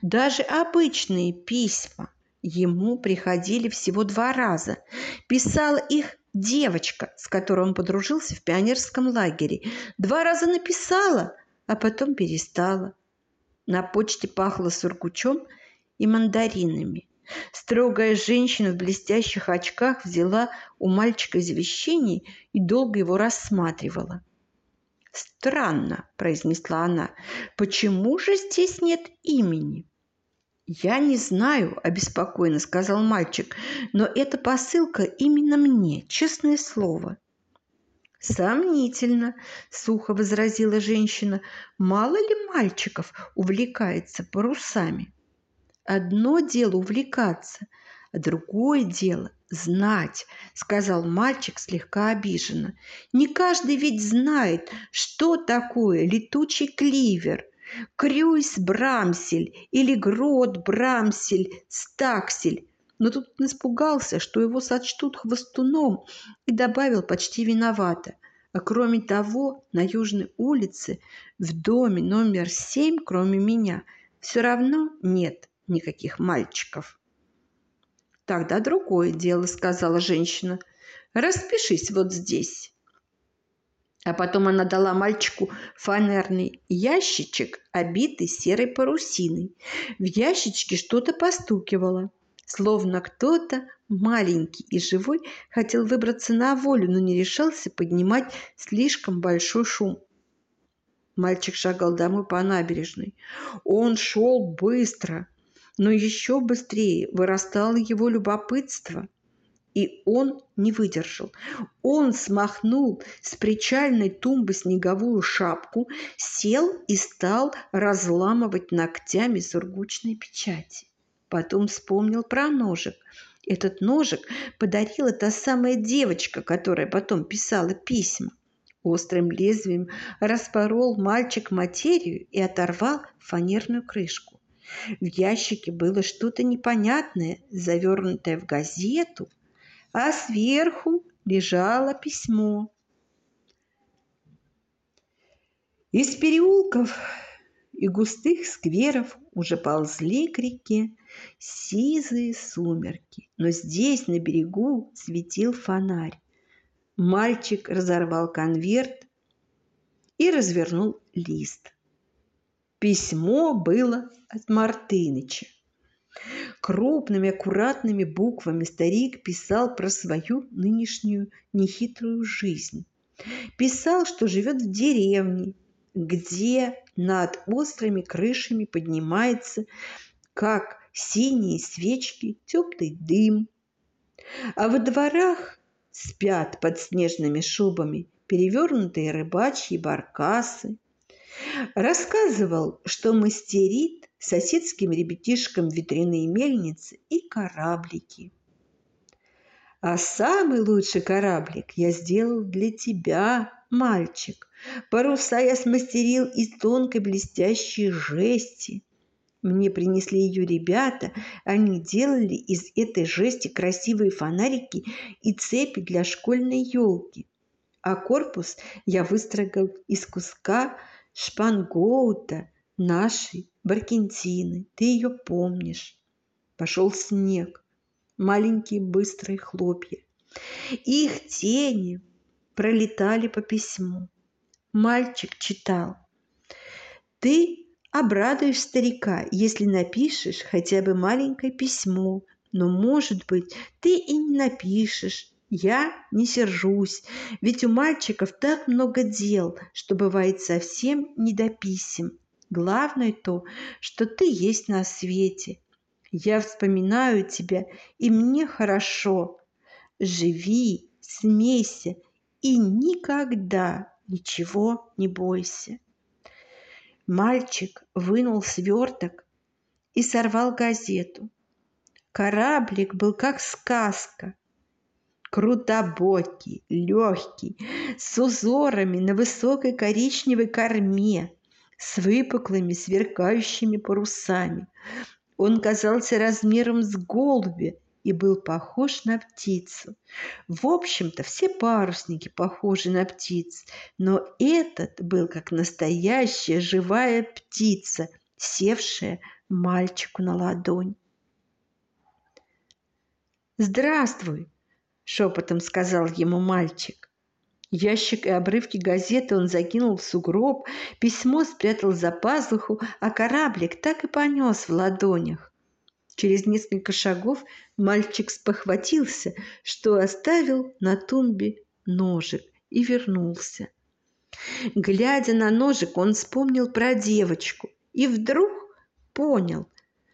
Даже обычные письма ему приходили всего два раза. Писала их девочка, с которой он подружился в пионерском лагере. Два раза написала, а потом перестала. На почте пахло сургучом и мандаринами. Строгая женщина в блестящих очках взяла у мальчика извещение и долго его рассматривала. «Странно», – произнесла она, – «почему же здесь нет имени?» «Я не знаю», – обеспокоенно сказал мальчик, – «но эта посылка именно мне, честное слово». «Сомнительно», – сухо возразила женщина. «Мало ли мальчиков увлекается парусами?» Одно дело увлекаться, а другое дело знать, сказал мальчик слегка обиженно. Не каждый ведь знает, что такое летучий кливер, крюйс брамсель или грот брамсель стаксель. Но тут он испугался, что его сочтут хвостуном, и добавил почти виновато. А кроме того, на Южной улице, в доме номер семь, кроме меня, все равно нет никаких мальчиков. Тогда другое дело, сказала женщина. Распишись вот здесь. А потом она дала мальчику фанерный ящичек, обитый серой парусиной. В ящичке что-то постукивало, словно кто-то маленький и живой хотел выбраться на волю, но не решался поднимать слишком большой шум. Мальчик шагал домой по набережной. Он шел быстро, но еще быстрее вырастало его любопытство. И он не выдержал. Он смахнул с причальной тумбы снеговую шапку, сел и стал разламывать ногтями сургучные печати. Потом вспомнил про ножик. Этот ножик подарила та самая девочка, которая потом писала письма. Острым лезвием распорол мальчик материю и оторвал фанерную крышку. В ящике было что-то непонятное, завернутое в газету, а сверху лежало письмо. Из переулков и густых скверов уже ползли к реке сизые сумерки, но здесь, на берегу, светил фонарь. Мальчик разорвал конверт и развернул лист. Письмо было от Мартыныча. Крупными аккуратными буквами старик писал про свою нынешнюю нехитрую жизнь. Писал, что живет в деревне, где над острыми крышами поднимается, как синие свечки, теплый дым. А во дворах спят под снежными шубами перевернутые рыбачьи баркасы. Рассказывал, что мастерит соседским ребятишкам ветряные мельницы и кораблики. А самый лучший кораблик я сделал для тебя, мальчик. Паруса я смастерил из тонкой блестящей жести. Мне принесли ее ребята, они делали из этой жести красивые фонарики и цепи для школьной елки. А корпус я выстрогал из куска шпангоута нашей Баркентины. Ты ее помнишь. Пошел снег, маленькие быстрые хлопья. Их тени пролетали по письму. Мальчик читал. Ты обрадуешь старика, если напишешь хотя бы маленькое письмо. Но, может быть, ты и не напишешь. Я не сержусь, ведь у мальчиков так много дел, что бывает совсем не до писем. Главное то, что ты есть на свете. Я вспоминаю тебя, и мне хорошо. Живи, смейся и никогда ничего не бойся. Мальчик вынул сверток и сорвал газету. Кораблик был как сказка. Крутобокий, легкий, с узорами на высокой коричневой корме, с выпуклыми сверкающими парусами. Он казался размером с голубя и был похож на птицу. В общем-то, все парусники похожи на птиц, но этот был как настоящая живая птица, севшая мальчику на ладонь. «Здравствуй!» – шепотом сказал ему мальчик. Ящик и обрывки газеты он закинул в сугроб, письмо спрятал за пазуху, а кораблик так и понес в ладонях. Через несколько шагов мальчик спохватился, что оставил на тумбе ножик и вернулся. Глядя на ножик, он вспомнил про девочку и вдруг понял,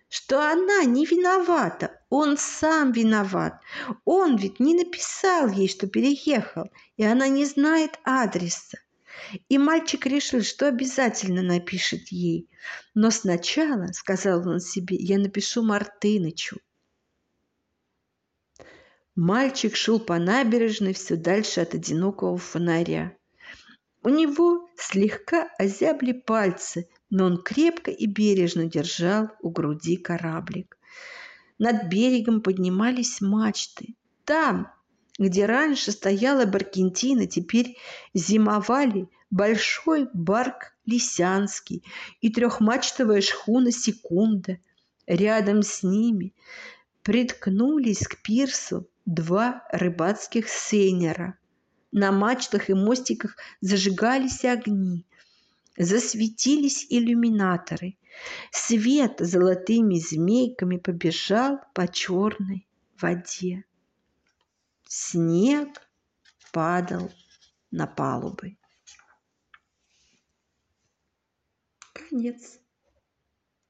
что она не виновата, он сам виноват. Он ведь не написал ей, что переехал, и она не знает адреса. И мальчик решил, что обязательно напишет ей. Но сначала, сказал он себе, я напишу Мартынычу. Мальчик шел по набережной все дальше от одинокого фонаря. У него слегка озябли пальцы, но он крепко и бережно держал у груди кораблик. Над берегом поднимались мачты. Там, где раньше стояла Баркентина, теперь зимовали большой барк Лисянский и трехмачтовая шхуна Секунда. Рядом с ними приткнулись к пирсу два рыбацких сейнера. На мачтах и мостиках зажигались огни, засветились иллюминаторы. Свет золотыми змейками побежал по черной воде. Снег падал на палубы. Конец.